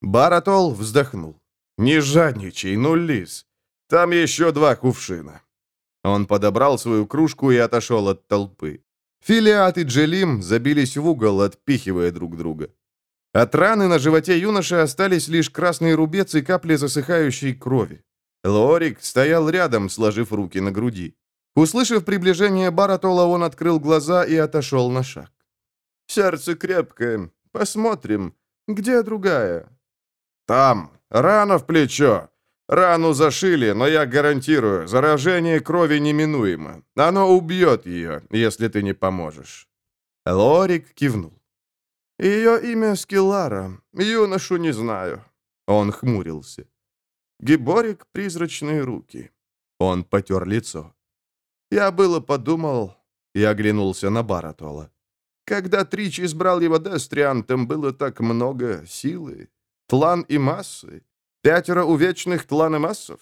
Баратол вздохнул. «Не жадничай, ну, Лис. Там еще два кувшина». Он подобрал свою кружку и отошел от толпы. Филиат и Джелим забились в угол, отпихивая друг друга. От раны на животе юноши остались лишь красный рубец и капли засыхающей крови. Лорик стоял рядом, сложив руки на груди. Услышав приближение Баратола, он открыл глаза и отошел на шаг. «Сердце крепкое. Посмотрим. Где другая?» «Там. Рана в плечо. Рану зашили, но я гарантирую, заражение крови неминуемо. Оно убьет ее, если ты не поможешь». Лорик кивнул. «Ее имя Скиллара. Юношу не знаю». Он хмурился. Гиборик — призрачные руки. Он потер лицо. Я было подумал и оглянулся на Баратола. Когда Трич избрал его Дестриантом, было так много силы, тлан и массы. Пятеро увечных тланемассов?»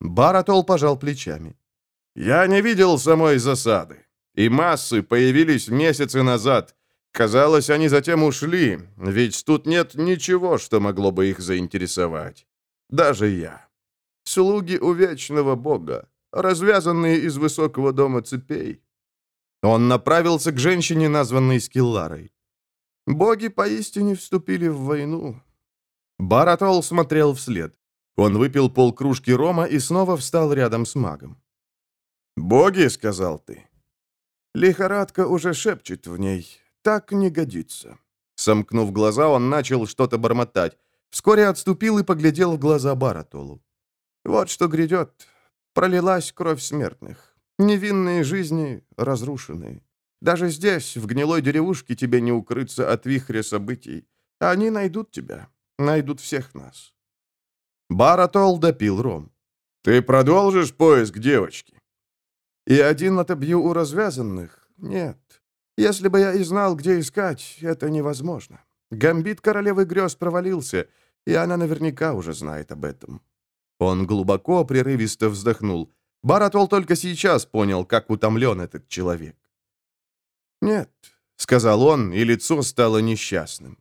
Баратол пожал плечами. «Я не видел самой засады. И массы появились месяцы назад. Казалось, они затем ушли, ведь тут нет ничего, что могло бы их заинтересовать. Даже я. Слуги увечного бога, развязанные из высокого дома цепей». Он направился к женщине, названной Скилларой. «Боги поистине вступили в войну. Баратол смотрел вслед. Он выпил полкружки рома и снова встал рядом с магом. «Боги», — сказал ты. Лихорадка уже шепчет в ней. Так не годится. Сомкнув глаза, он начал что-то бормотать. Вскоре отступил и поглядел в глаза Баратолу. Вот что грядет. Пролилась кровь смертных. Невинные жизни разрушены. Даже здесь, в гнилой деревушке, тебе не укрыться от вихря событий. Они найдут тебя найдут всех нас. Баратол допил ром. «Ты продолжишь поиск девочки?» «И один отобью у развязанных? Нет. Если бы я и знал, где искать, это невозможно. Гамбит королевы грез провалился, и она наверняка уже знает об этом». Он глубоко, прерывисто вздохнул. Баратол только сейчас понял, как утомлен этот человек. «Нет», — сказал он, и лицо стало несчастным.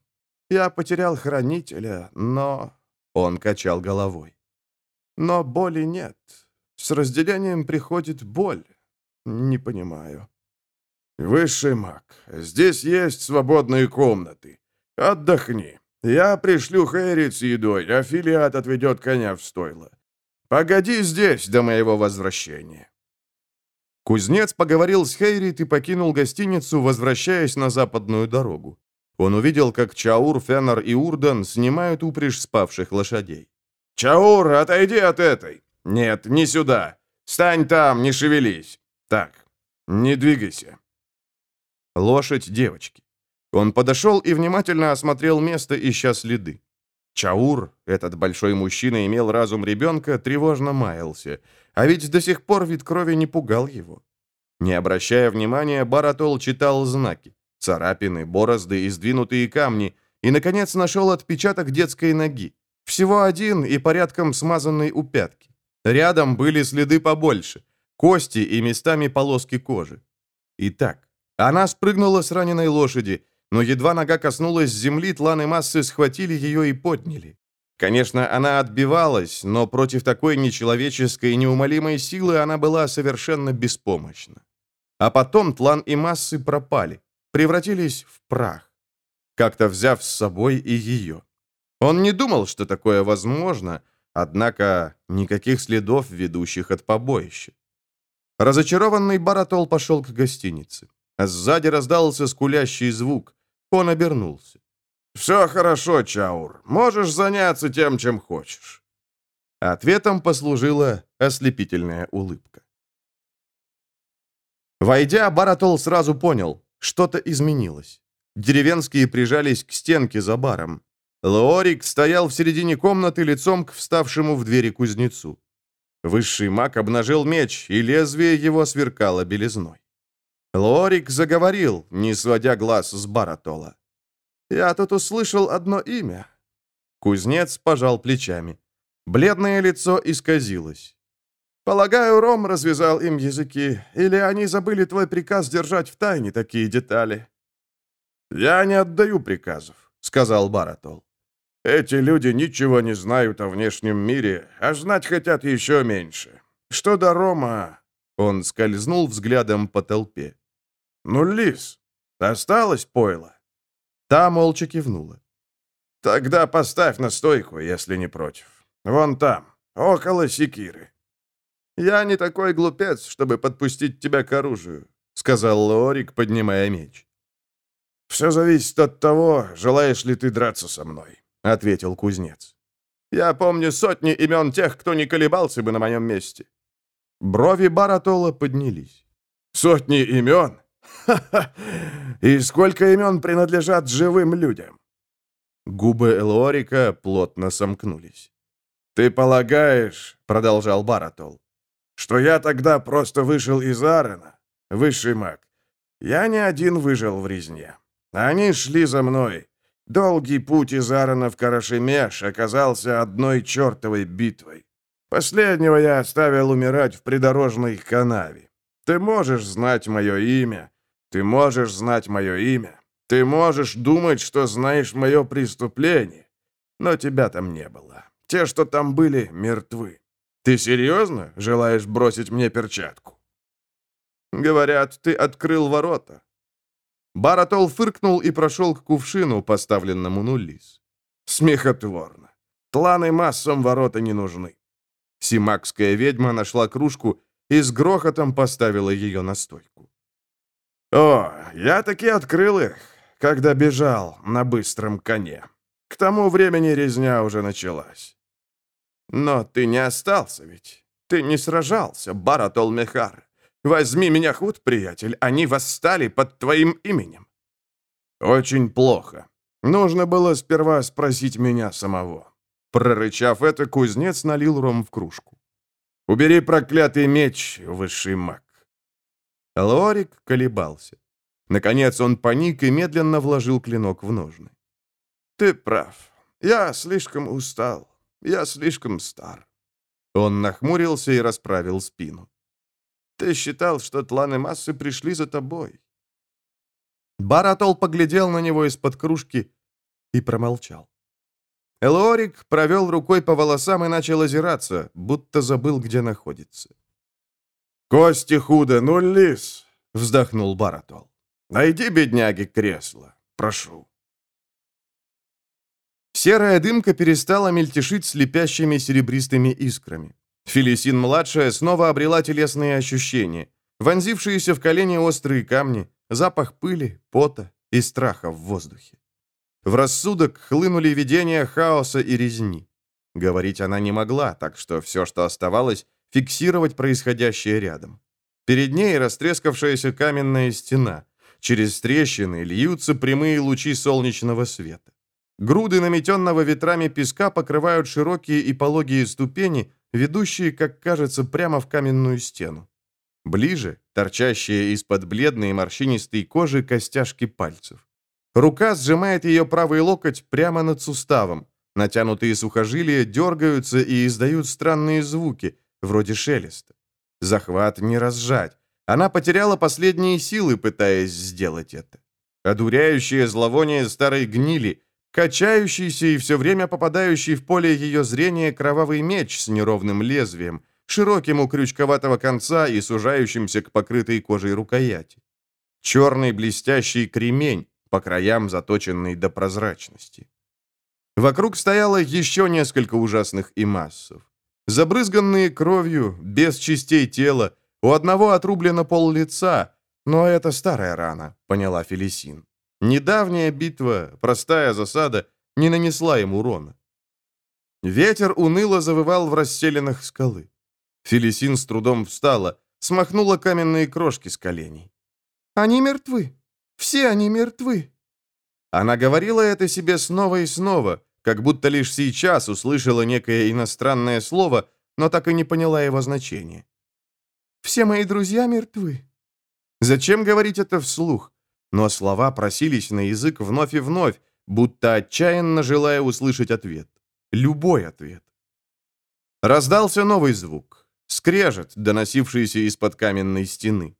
Я потерял хранителя, но...» Он качал головой. «Но боли нет. С разделением приходит боль. Не понимаю». «Высший маг, здесь есть свободные комнаты. Отдохни. Я пришлю Хэри с едой, а Филиат отведет коня в стойло. Погоди здесь до моего возвращения». Кузнец поговорил с Хейрит и покинул гостиницу, возвращаясь на западную дорогу. Он увидел, как Чаур, Феннер и Урдан снимают упряжь спавших лошадей. «Чаур, отойди от этой!» «Нет, не сюда! Стань там, не шевелись! Так, не двигайся!» Лошадь девочки. Он подошел и внимательно осмотрел место, ища следы. Чаур, этот большой мужчина, имел разум ребенка, тревожно маялся. А ведь до сих пор вид крови не пугал его. Не обращая внимания, Баратол читал знаки. Царапины, борозды и сдвинутые камни. И, наконец, нашел отпечаток детской ноги. Всего один и порядком смазанный у пятки. Рядом были следы побольше. Кости и местами полоски кожи. Итак, она спрыгнула с раненой лошади, но едва нога коснулась земли, тланы массы схватили ее и подняли. Конечно, она отбивалась, но против такой нечеловеческой и неумолимой силы она была совершенно беспомощна. А потом тлан и массы пропали превратились в прах, как-то взяв с собой и ее. Он не думал, что такое возможно, однако никаких следов, ведущих от побоища. Разочарованный Баратол пошел к гостинице. а сзади раздался скулящий звук. Он обернулся. «Все хорошо, Чаур. Можешь заняться тем, чем хочешь». Ответом послужила ослепительная улыбка. Войдя, Баратол сразу понял, что-то изменилось. Деревенские прижались к стенке за баром. Лоорик стоял в середине комнаты лицом к вставшему в двери кузнецу. Высший маг обнажил меч, и лезвие его сверкало белизной. Лорик заговорил, не сводя глаз с Баратола. «Я тут услышал одно имя». Кузнец пожал плечами. Бледное лицо исказилось. «Полагаю, Ром развязал им языки, или они забыли твой приказ держать в тайне такие детали?» «Я не отдаю приказов», — сказал Баратол. «Эти люди ничего не знают о внешнем мире, а знать хотят еще меньше. Что до Рома...» Он скользнул взглядом по толпе. «Ну, Лис, осталось пойло?» Та молча кивнула. «Тогда поставь на стойку, если не против. Вон там, около секиры». «Я не такой глупец, чтобы подпустить тебя к оружию», — сказал Лорик, поднимая меч. «Все зависит от того, желаешь ли ты драться со мной», — ответил кузнец. «Я помню сотни имен тех, кто не колебался бы на моем месте». Брови Баратола поднялись. «Сотни имен? И сколько имен принадлежат живым людям?» Губы Элорика плотно сомкнулись. «Ты полагаешь, — продолжал Баратол, — что я тогда просто вышел из Арена, высший маг? Я не один выжил в резне. Они шли за мной. Долгий путь из Арена в Карашемеш оказался одной чертовой битвой. Последнего я оставил умирать в придорожной канаве. Ты можешь знать мое имя, ты можешь знать мое имя. Ты можешь думать, что знаешь мое преступление. Но тебя там не было. Те, что там были, мертвы. Ты серьезно желаешь бросить мне перчатку? Говорят, ты открыл ворота. Баратол фыркнул и прошел к кувшину, поставленному нулис. Смехотворно. Тланы массам ворота не нужны. Симакская ведьма нашла кружку и с грохотом поставила ее на стойку. «О, я таки открыл их, когда бежал на быстром коне. К тому времени резня уже началась». «Но ты не остался ведь. Ты не сражался, Баратол Мехар. Возьми меня худ, приятель, они восстали под твоим именем». «Очень плохо. Нужно было сперва спросить меня самого». Прорычав это, кузнец налил ром в кружку. «Убери проклятый меч, высший маг. Лорик колебался. Наконец он паник и медленно вложил клинок в ножны. «Ты прав. Я слишком устал. Я слишком стар». Он нахмурился и расправил спину. «Ты считал, что тланы массы пришли за тобой?» Баратол поглядел на него из-под кружки и промолчал. Элорик провел рукой по волосам и начал озираться, будто забыл, где находится. «Кости худо, ну лис!» — вздохнул Баратол. «Найди, бедняги, кресло. Прошу». Серая дымка перестала мельтешить слепящими серебристыми искрами. Фелисин-младшая снова обрела телесные ощущения. Вонзившиеся в колени острые камни, запах пыли, пота и страха в воздухе. В рассудок хлынули видения хаоса и резни. Говорить она не могла, так что все, что оставалось, фиксировать происходящее рядом. Перед ней растрескавшаяся каменная стена. Через трещины льются прямые лучи солнечного света. Груды наметенного ветрами песка покрывают широкие и пологие ступени, ведущие, как кажется, прямо в каменную стену. Ближе, торчащие из-под бледной морщинистой кожи костяшки пальцев. Рука сжимает ее правый локоть прямо над суставом. Натянутые сухожилия дергаются и издают странные звуки, вроде шелеста. Захват не разжать. Она потеряла последние силы, пытаясь сделать это. Одуряющее зловоние старой гнили, качающийся и все время попадающий в поле ее зрения кровавый меч с неровным лезвием, широким у крючковатого конца и сужающимся к покрытой кожей рукояти. Черный блестящий кремень, по краям заточенный до прозрачности. Вокруг стояло еще несколько ужасных имассов. Забрызганные кровью, без частей тела, у одного отрублено пол лица, Но это старая рана, поняла Фелисин. Недавняя битва, простая засада, не нанесла им урона. Ветер уныло завывал в расселенных скалы. Фелисин с трудом встала, смахнула каменные крошки с коленей. «Они мертвы. Все они мертвы». Она говорила это себе снова и снова, как будто лишь сейчас услышала некое иностранное слово, но так и не поняла его значения. «Все мои друзья мертвы». Зачем говорить это вслух? Но слова просились на язык вновь и вновь, будто отчаянно желая услышать ответ. Любой ответ. Раздался новый звук. Скрежет, доносившийся из-под каменной стены.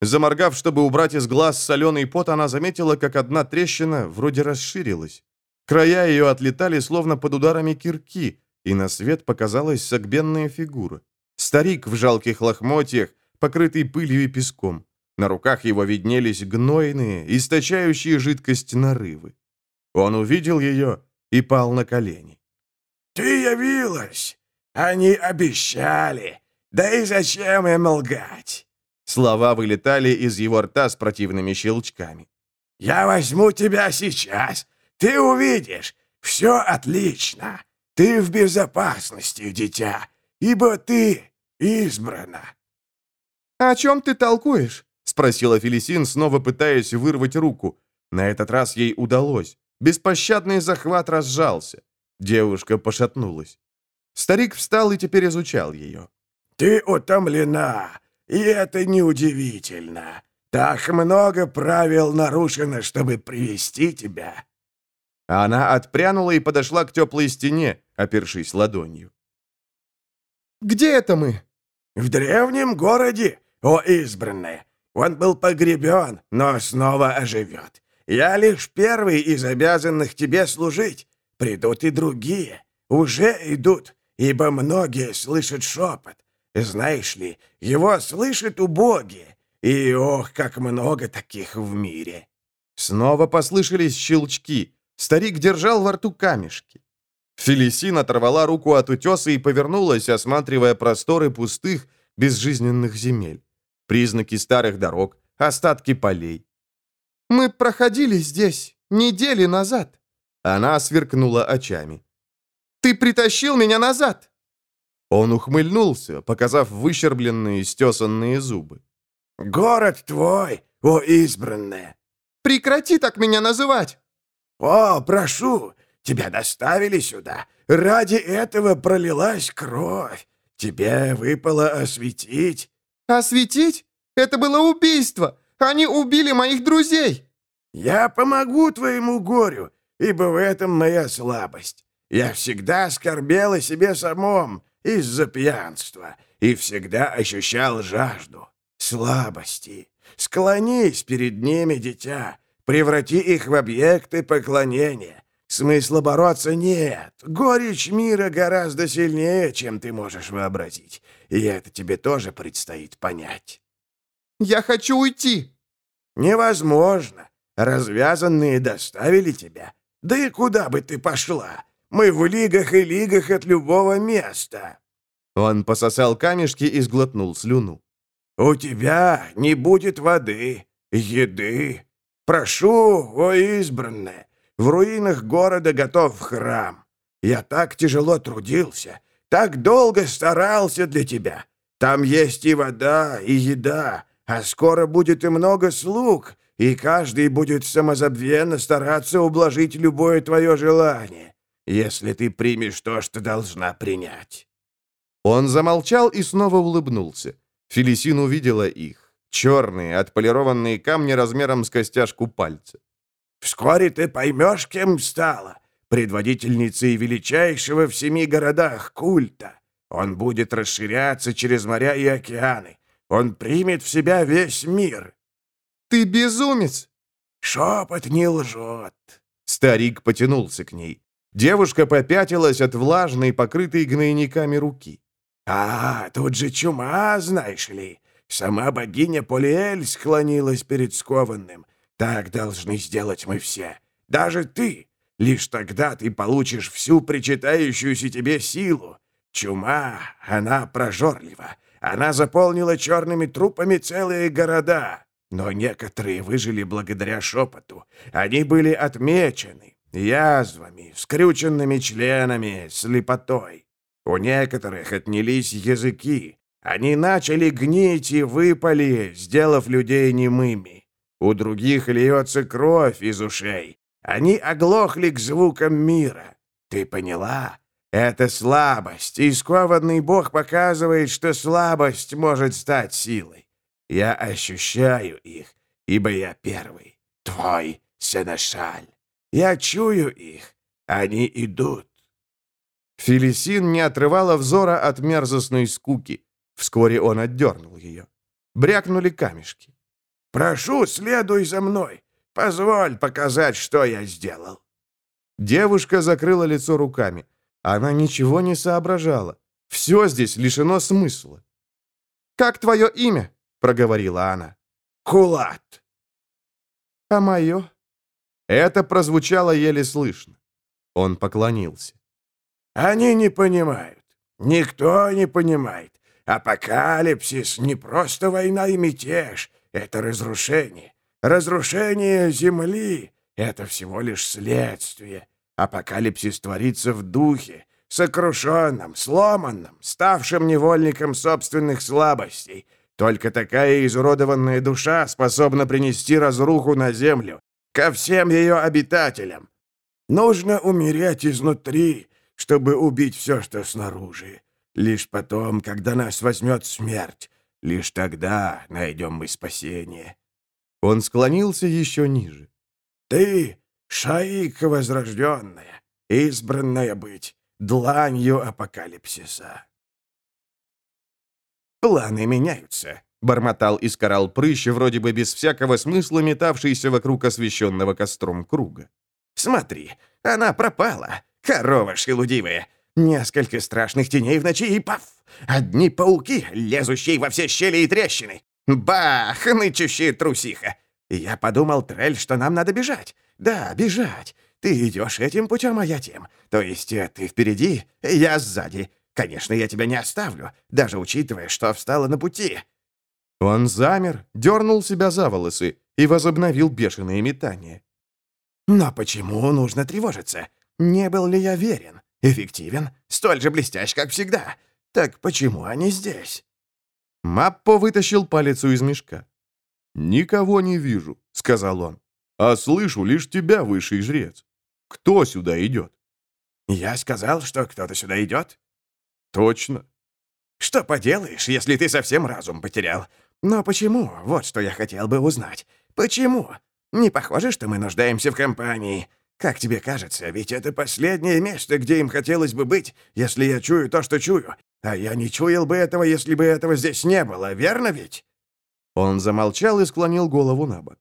Заморгав, чтобы убрать из глаз соленый пот, она заметила, как одна трещина вроде расширилась. Края ее отлетали, словно под ударами кирки, и на свет показалась согбенная фигура. Старик в жалких лохмотьях, покрытый пылью и песком. На руках его виднелись гнойные, источающие жидкость нарывы. Он увидел ее и пал на колени. «Ты явилась! Они обещали! Да и зачем им лгать?» Слова вылетали из его рта с противными щелчками. «Я возьму тебя сейчас. Ты увидишь. Все отлично. Ты в безопасности, дитя, ибо ты избрана». «О чем ты толкуешь?» — спросила Фелисин, снова пытаясь вырвать руку. На этот раз ей удалось. Беспощадный захват разжался. Девушка пошатнулась. Старик встал и теперь изучал ее. «Ты утомлена, и это неудивительно. Так много правил нарушено, чтобы привести тебя». Она отпрянула и подошла к теплой стене, опершись ладонью. «Где это мы?» «В древнем городе, о избранная. Он был погребен, но снова оживет. Я лишь первый из обязанных тебе служить. Придут и другие. Уже идут, ибо многие слышат шепот. Знаешь ли, его слышат убогие. И ох, как много таких в мире. Снова послышались щелчки. Старик держал во рту камешки. Фелисин оторвала руку от утеса и повернулась, осматривая просторы пустых, безжизненных земель. Признаки старых дорог, остатки полей. «Мы проходили здесь недели назад». Она сверкнула очами. «Ты притащил меня назад!» Он ухмыльнулся, показав выщербленные, стесанные зубы. «Город твой, о избранная!» «Прекрати так меня называть!» «О, прошу, тебя доставили сюда. Ради этого пролилась кровь. Тебе выпало осветить». «Осветить? Это было убийство! Они убили моих друзей!» «Я помогу твоему горю, ибо в этом моя слабость. Я всегда скорбел о себе самом из-за пьянства и всегда ощущал жажду, слабости. Склонись перед ними, дитя, преврати их в объекты поклонения. Смысла бороться нет. Горечь мира гораздо сильнее, чем ты можешь вообразить. И это тебе тоже предстоит понять. «Я хочу уйти!» «Невозможно. Развязанные доставили тебя. Да и куда бы ты пошла? Мы в лигах и лигах от любого места». Он пососал камешки и сглотнул слюну. «У тебя не будет воды, еды. Прошу, о избранное, в руинах города готов храм. Я так тяжело трудился, так долго старался для тебя. Там есть и вода, и еда, а скоро будет и много слуг, и каждый будет самозабвенно стараться ублажить любое твое желание, если ты примешь то, что должна принять». Он замолчал и снова улыбнулся. Фелисин увидела их. Черные, отполированные камни размером с костяшку пальца. «Вскоре ты поймешь, кем стала, предводительницей величайшего в семи городах культа. Он будет расширяться через моря и океаны. Он примет в себя весь мир». «Ты безумец!» «Шепот не лжет». Старик потянулся к ней. Девушка попятилась от влажной, покрытой гнойниками руки. «А, тут же чума, знаешь ли. Сама богиня Полиэль склонилась перед скованным. Так должны сделать мы все. Даже ты. Лишь тогда ты получишь всю причитающуюся тебе силу. Чума, она прожорлива. Она заполнила черными трупами целые города. но некоторые выжили благодаря шепоту. Они были отмечены язвами, скрюченными членами, слепотой. У некоторых отнялись языки. Они начали гнить и выпали, сделав людей немыми. У других льется кровь из ушей. Они оглохли к звукам мира. Ты поняла? Это слабость, и скованный бог показывает, что слабость может стать силой. Я ощущаю их, ибо я первый, твой Сенешаль. Я чую их, они идут. Фелисин не отрывала взора от мерзостной скуки. Вскоре он отдернул ее. Брякнули камешки. «Прошу, следуй за мной. Позволь показать, что я сделал». Девушка закрыла лицо руками. Она ничего не соображала. Все здесь лишено смысла. «Как твое имя?» — проговорила она. «Кулат». «А мое?» Это прозвучало еле слышно. Он поклонился. «Они не понимают. Никто не понимает. Апокалипсис — не просто война и мятеж. Это разрушение. Разрушение Земли — это всего лишь следствие. Апокалипсис творится в духе, сокрушенном, сломанном, ставшем невольником собственных слабостей. Только такая изуродованная душа способна принести разруху на землю, ко всем ее обитателям. Нужно умереть изнутри, чтобы убить все, что снаружи. Лишь потом, когда нас возьмет смерть, лишь тогда найдем мы спасение». Он склонился еще ниже. «Ты Шаика возрожденная, избранная быть, дланью апокалипсиса. Планы меняются, бормотал и скорал прыщ, вроде бы без всякого смысла метавшийся вокруг освещенного костром круга. Смотри, она пропала, корова шелудивая. Несколько страшных теней в ночи и паф! Одни пауки, лезущие во все щели и трещины. Бах! Нычущая трусиха! Я подумал, Трель, что нам надо бежать. Да, бежать. Ты идешь этим путем, а я тем. То есть э, ты впереди, я сзади. Конечно, я тебя не оставлю, даже учитывая, что встала на пути». Он замер, дернул себя за волосы и возобновил бешеные метания. «Но почему нужно тревожиться? Не был ли я верен, эффективен, столь же блестящ, как всегда? Так почему они здесь?» Маппо вытащил палец из мешка. «Никого не вижу», — сказал он а слышу лишь тебя, высший жрец. Кто сюда идет?» «Я сказал, что кто-то сюда идет?» «Точно». «Что поделаешь, если ты совсем разум потерял? Но почему? Вот что я хотел бы узнать. Почему? Не похоже, что мы нуждаемся в компании. Как тебе кажется, ведь это последнее место, где им хотелось бы быть, если я чую то, что чую. А я не чуял бы этого, если бы этого здесь не было, верно ведь?» Он замолчал и склонил голову на бок.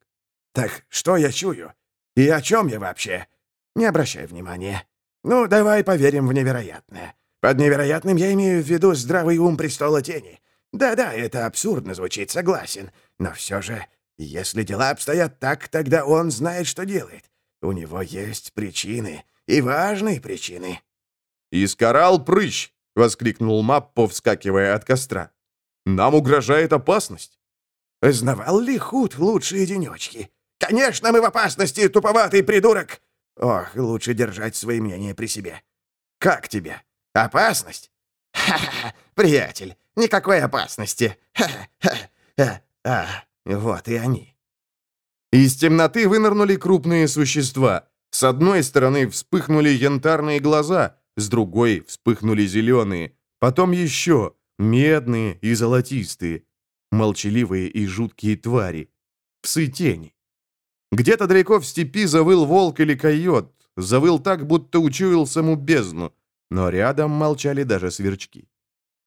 Так что я чую? И о чем я вообще? Не обращай внимания. Ну, давай поверим в невероятное. Под невероятным я имею в виду здравый ум престола тени. Да-да, это абсурдно звучит, согласен. Но все же, если дела обстоят так, тогда он знает, что делает. У него есть причины, и важные причины. «Искорал прыщ!» — воскликнул Маппо, вскакивая от костра. «Нам угрожает опасность». «Знавал ли Худ лучшие денечки? «Конечно, мы в опасности, туповатый придурок!» «Ох, лучше держать свои мнения при себе. Как тебе? Опасность?» «Ха-ха-ха, приятель, никакой опасности. Ха-ха-ха. А, вот и они». Из темноты вынырнули крупные существа. С одной стороны вспыхнули янтарные глаза, с другой вспыхнули зеленые, потом еще медные и золотистые, молчаливые и жуткие твари, псы тени. Где-то далеко в степи завыл волк или койот, завыл так, будто учуял саму бездну, но рядом молчали даже сверчки.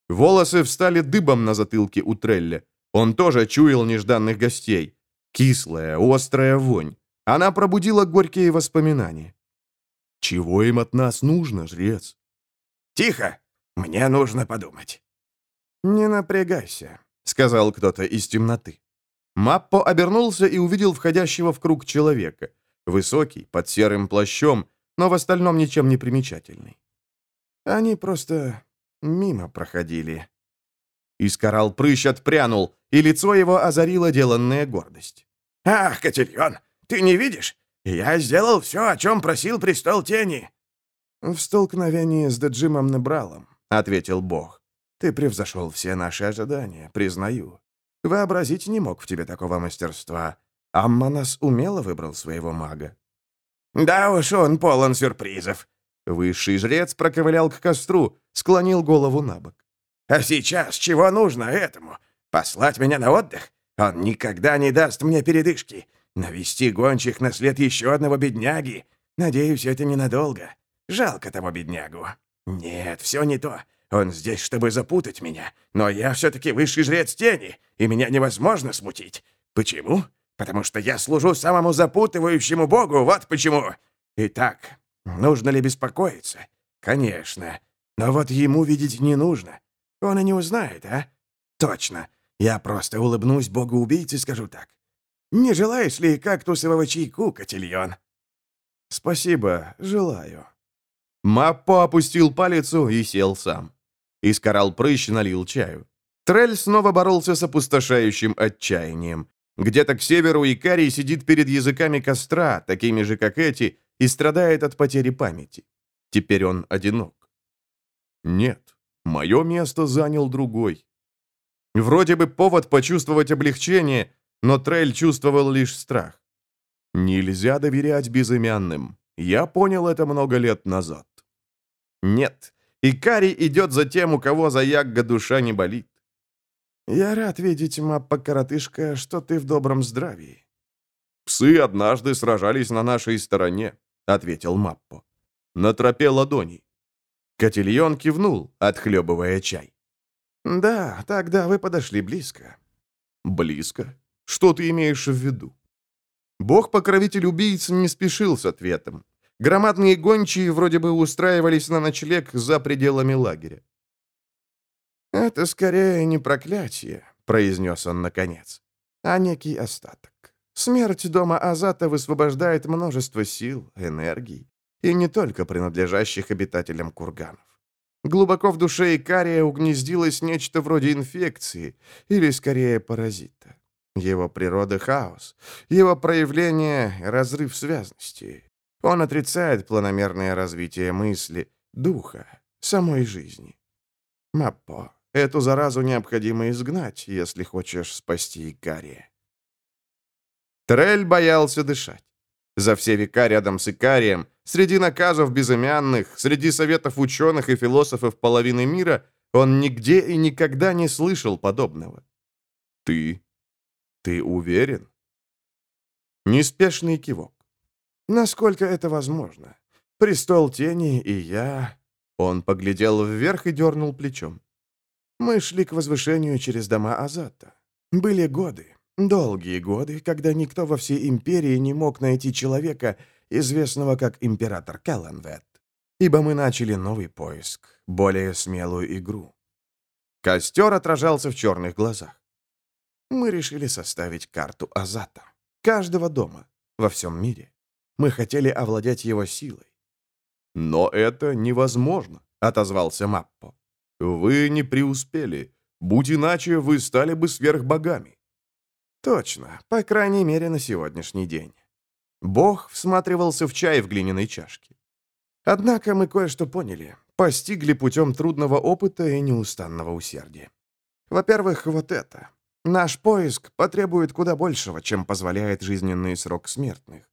Волосы встали дыбом на затылке у Трелля. Он тоже чуял нежданных гостей. Кислая, острая вонь. Она пробудила горькие воспоминания. «Чего им от нас нужно, жрец?» «Тихо! Мне нужно подумать». «Не напрягайся», — сказал кто-то из темноты. Маппо обернулся и увидел входящего в круг человека. Высокий, под серым плащом, но в остальном ничем не примечательный. Они просто мимо проходили. Искорал прыщ отпрянул, и лицо его озарила деланная гордость. «Ах, Котельон, ты не видишь? Я сделал все, о чем просил престол тени». «В столкновении с Деджимом Небралом», — ответил Бог. «Ты превзошел все наши ожидания, признаю. Вообразить не мог в тебе такого мастерства. Амманас умело выбрал своего мага». «Да уж, он полон сюрпризов». Высший жрец проковылял к костру, склонил голову на бок. «А сейчас чего нужно этому? Послать меня на отдых? Он никогда не даст мне передышки. Навести гончих на след еще одного бедняги? Надеюсь, это ненадолго. Жалко того беднягу. Нет, все не то. Он здесь, чтобы запутать меня. Но я все-таки высший жрец тени, и меня невозможно смутить. Почему? Потому что я служу самому запутывающему богу, вот почему. Итак, нужно ли беспокоиться? Конечно. Но вот ему видеть не нужно. Он и не узнает, а? Точно. Я просто улыбнусь богу-убийце и скажу так. Не желаешь ли кактусового чайку, котельон? Спасибо, желаю. Маппо опустил палицу и сел сам. Искорал прыщ налил чаю. Трель снова боролся с опустошающим отчаянием. Где-то к северу Икарий сидит перед языками костра, такими же, как эти, и страдает от потери памяти. Теперь он одинок. Нет, мое место занял другой. Вроде бы повод почувствовать облегчение, но Трель чувствовал лишь страх. Нельзя доверять безымянным. Я понял это много лет назад. Нет, Икарий идет за тем, у кого за ягга душа не болит. «Я рад видеть, Маппа-коротышка, что ты в добром здравии». «Псы однажды сражались на нашей стороне», — ответил Маппо. «На тропе ладоней». Котельон кивнул, отхлебывая чай. «Да, тогда вы подошли близко». «Близко? Что ты имеешь в виду?» Бог-покровитель убийц не спешил с ответом. Громадные гончие вроде бы устраивались на ночлег за пределами лагеря. «Это скорее не проклятие», — произнес он наконец, — «а некий остаток. Смерть дома Азата высвобождает множество сил, энергий, и не только принадлежащих обитателям курганов. Глубоко в душе Икария угнездилось нечто вроде инфекции, или скорее паразита. Его природа — хаос, его проявление — разрыв связности. Он отрицает планомерное развитие мысли, духа, самой жизни. Маппо, Эту заразу необходимо изгнать, если хочешь спасти Икария. Трель боялся дышать. За все века рядом с Икарием, среди наказов безымянных, среди советов ученых и философов половины мира, он нигде и никогда не слышал подобного. «Ты? Ты уверен?» Неспешный кивок. «Насколько это возможно? Престол тени и я...» Он поглядел вверх и дернул плечом. Мы шли к возвышению через дома Азата. Были годы, долгие годы, когда никто во всей империи не мог найти человека, известного как император Келленвет. Ибо мы начали новый поиск, более смелую игру. Костер отражался в черных глазах. Мы решили составить карту Азата. Каждого дома, во всем мире. Мы хотели овладеть его силой. «Но это невозможно», — отозвался Маппо. Вы не преуспели. Будь иначе, вы стали бы сверхбогами. Точно, по крайней мере, на сегодняшний день. Бог всматривался в чай в глиняной чашке. Однако мы кое-что поняли, постигли путем трудного опыта и неустанного усердия. Во-первых, вот это. Наш поиск потребует куда большего, чем позволяет жизненный срок смертных.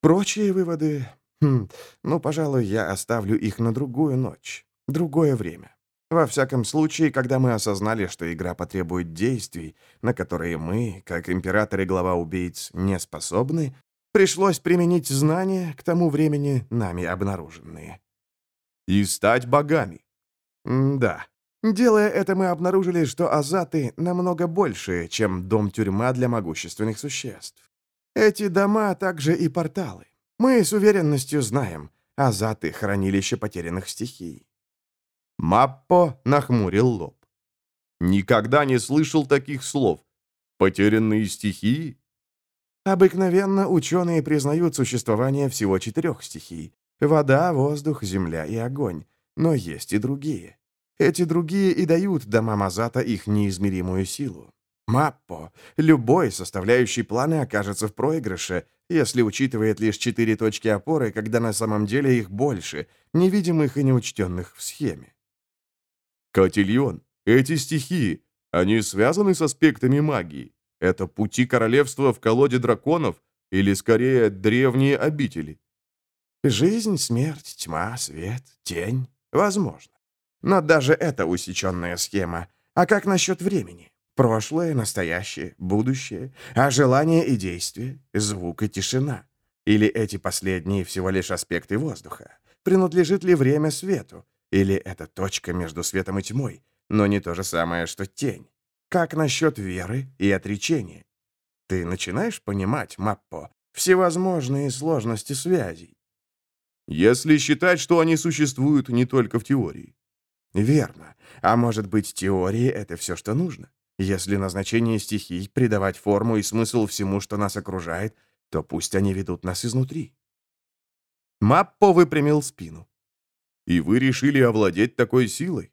Прочие выводы... Хм, ну, пожалуй, я оставлю их на другую ночь, другое время. Во всяком случае, когда мы осознали, что игра потребует действий, на которые мы, как император и глава убийц, не способны, пришлось применить знания, к тому времени нами обнаруженные. И стать богами. М да. Делая это, мы обнаружили, что азаты намного больше, чем дом-тюрьма для могущественных существ. Эти дома также и порталы. Мы с уверенностью знаем, азаты — хранилище потерянных стихий. Маппо нахмурил лоб. Никогда не слышал таких слов. Потерянные стихии? Обыкновенно ученые признают существование всего четырех стихий. Вода, воздух, земля и огонь. Но есть и другие. Эти другие и дают домам Азата их неизмеримую силу. Маппо, любой составляющий планы окажется в проигрыше, если учитывает лишь четыре точки опоры, когда на самом деле их больше, невидимых и неучтенных в схеме. Котильон, эти стихии, они связаны с аспектами магии. Это пути королевства в колоде драконов или, скорее, древние обители? Жизнь, смерть, тьма, свет, тень. Возможно. Но даже это усеченная схема. А как насчет времени? Прошлое, настоящее, будущее, а желание и действие, звук и тишина. Или эти последние всего лишь аспекты воздуха? Принадлежит ли время свету? Или это точка между светом и тьмой, но не то же самое, что тень? Как насчет веры и отречения? Ты начинаешь понимать, Маппо, всевозможные сложности связей? Если считать, что они существуют не только в теории. Верно. А может быть, теории — это все, что нужно? Если назначение стихий — придавать форму и смысл всему, что нас окружает, то пусть они ведут нас изнутри. Маппо выпрямил спину. «И вы решили овладеть такой силой?»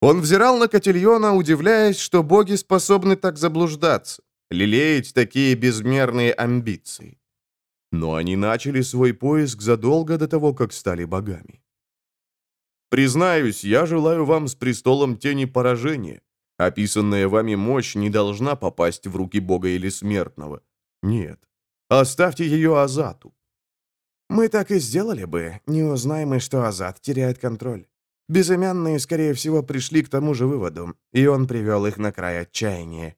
Он взирал на Котельона, удивляясь, что боги способны так заблуждаться, лелеять такие безмерные амбиции. Но они начали свой поиск задолго до того, как стали богами. Признаюсь, я желаю вам с престолом тени поражения. Описанная вами мощь не должна попасть в руки бога или смертного. Нет. Оставьте ее Азату. Мы так и сделали бы, не узнаем мы, что Азат теряет контроль. Безымянные, скорее всего, пришли к тому же выводу, и он привел их на край отчаяния.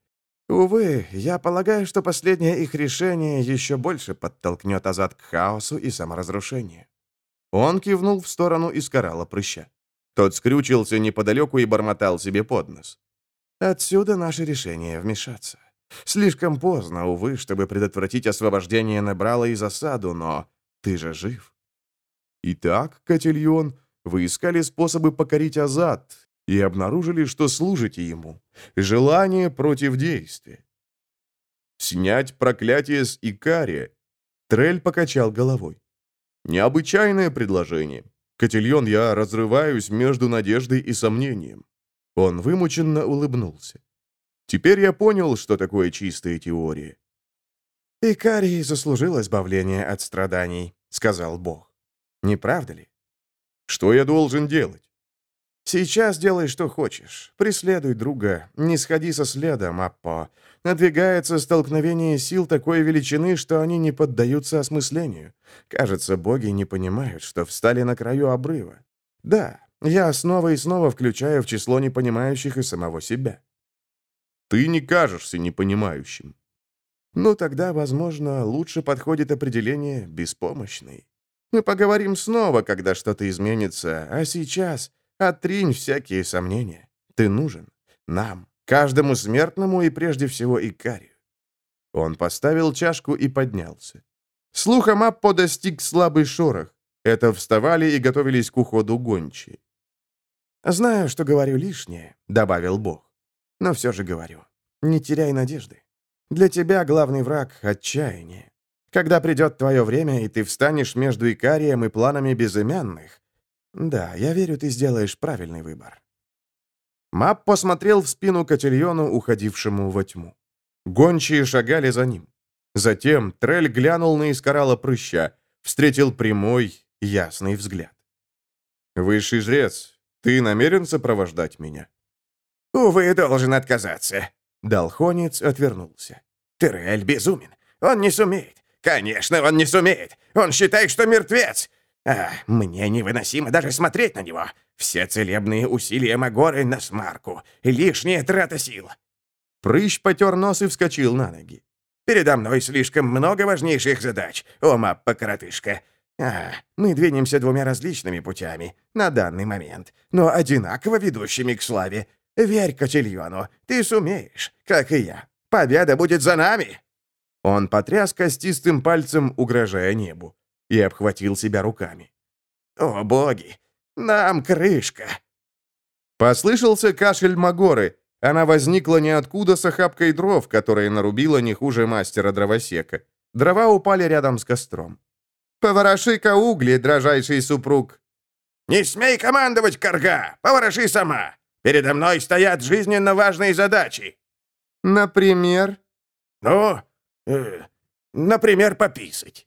Увы, я полагаю, что последнее их решение еще больше подтолкнет Азат к хаосу и саморазрушению. Он кивнул в сторону искорала прыща. Тот скрючился неподалеку и бормотал себе под нос. Отсюда наше решение вмешаться. Слишком поздно, увы, чтобы предотвратить освобождение Небрала и засаду, но ты же жив. Итак, Котельон, вы искали способы покорить Азат и обнаружили, что служите ему. Желание против действия. Снять проклятие с Икария. Трель покачал головой. Необычайное предложение. Котельон, я разрываюсь между надеждой и сомнением. Он вымученно улыбнулся. Теперь я понял, что такое чистая теория. «Икарий заслужил избавление от страданий», — сказал Бог. «Не правда ли?» «Что я должен делать?» «Сейчас делай, что хочешь. Преследуй друга. Не сходи со следа, Маппо. Надвигается столкновение сил такой величины, что они не поддаются осмыслению. Кажется, боги не понимают, что встали на краю обрыва. Да, я снова и снова включаю в число непонимающих и самого себя. Ты не кажешься непонимающим. Ну, тогда, возможно, лучше подходит определение «беспомощный». Мы поговорим снова, когда что-то изменится, а сейчас отринь всякие сомнения. Ты нужен. Нам. Каждому смертному и прежде всего Икарию. Он поставил чашку и поднялся. Слухом Аппо достиг слабый шорох. Это вставали и готовились к уходу гончие. «Знаю, что говорю лишнее», — добавил Бог. «Но все же говорю. Не теряй надежды. Для тебя главный враг — отчаяние. Когда придет твое время, и ты встанешь между Икарием и планами безымянных, да, я верю, ты сделаешь правильный выбор. Мап посмотрел в спину Котельону, уходившему во тьму. Гончие шагали за ним. Затем Трель глянул на искорала прыща, встретил прямой, ясный взгляд. «Высший жрец, ты намерен сопровождать меня?» «Увы, должен отказаться». Долхонец отвернулся. «Трель безумен. Он не сумеет. Конечно, он не сумеет. Он считает, что мертвец. А, мне невыносимо даже смотреть на него. Все целебные усилия Магоры на смарку. Лишняя трата сил. Прыщ потер нос и вскочил на ноги. Передо мной слишком много важнейших задач, о маппа-коротышка. А, мы двинемся двумя различными путями на данный момент, но одинаково ведущими к славе. Верь Кочельону, ты сумеешь, как и я. Победа будет за нами!» Он потряс костистым пальцем, угрожая небу и обхватил себя руками. «О, боги! Нам крышка!» Послышался кашель Магоры. Она возникла ниоткуда с охапкой дров, которые нарубила не хуже мастера дровосека. Дрова упали рядом с костром. «Повороши-ка угли, дрожайший супруг!» «Не смей командовать, корга! Повороши сама! Передо мной стоят жизненно важные задачи». «Например?» «Ну, э, например, пописать».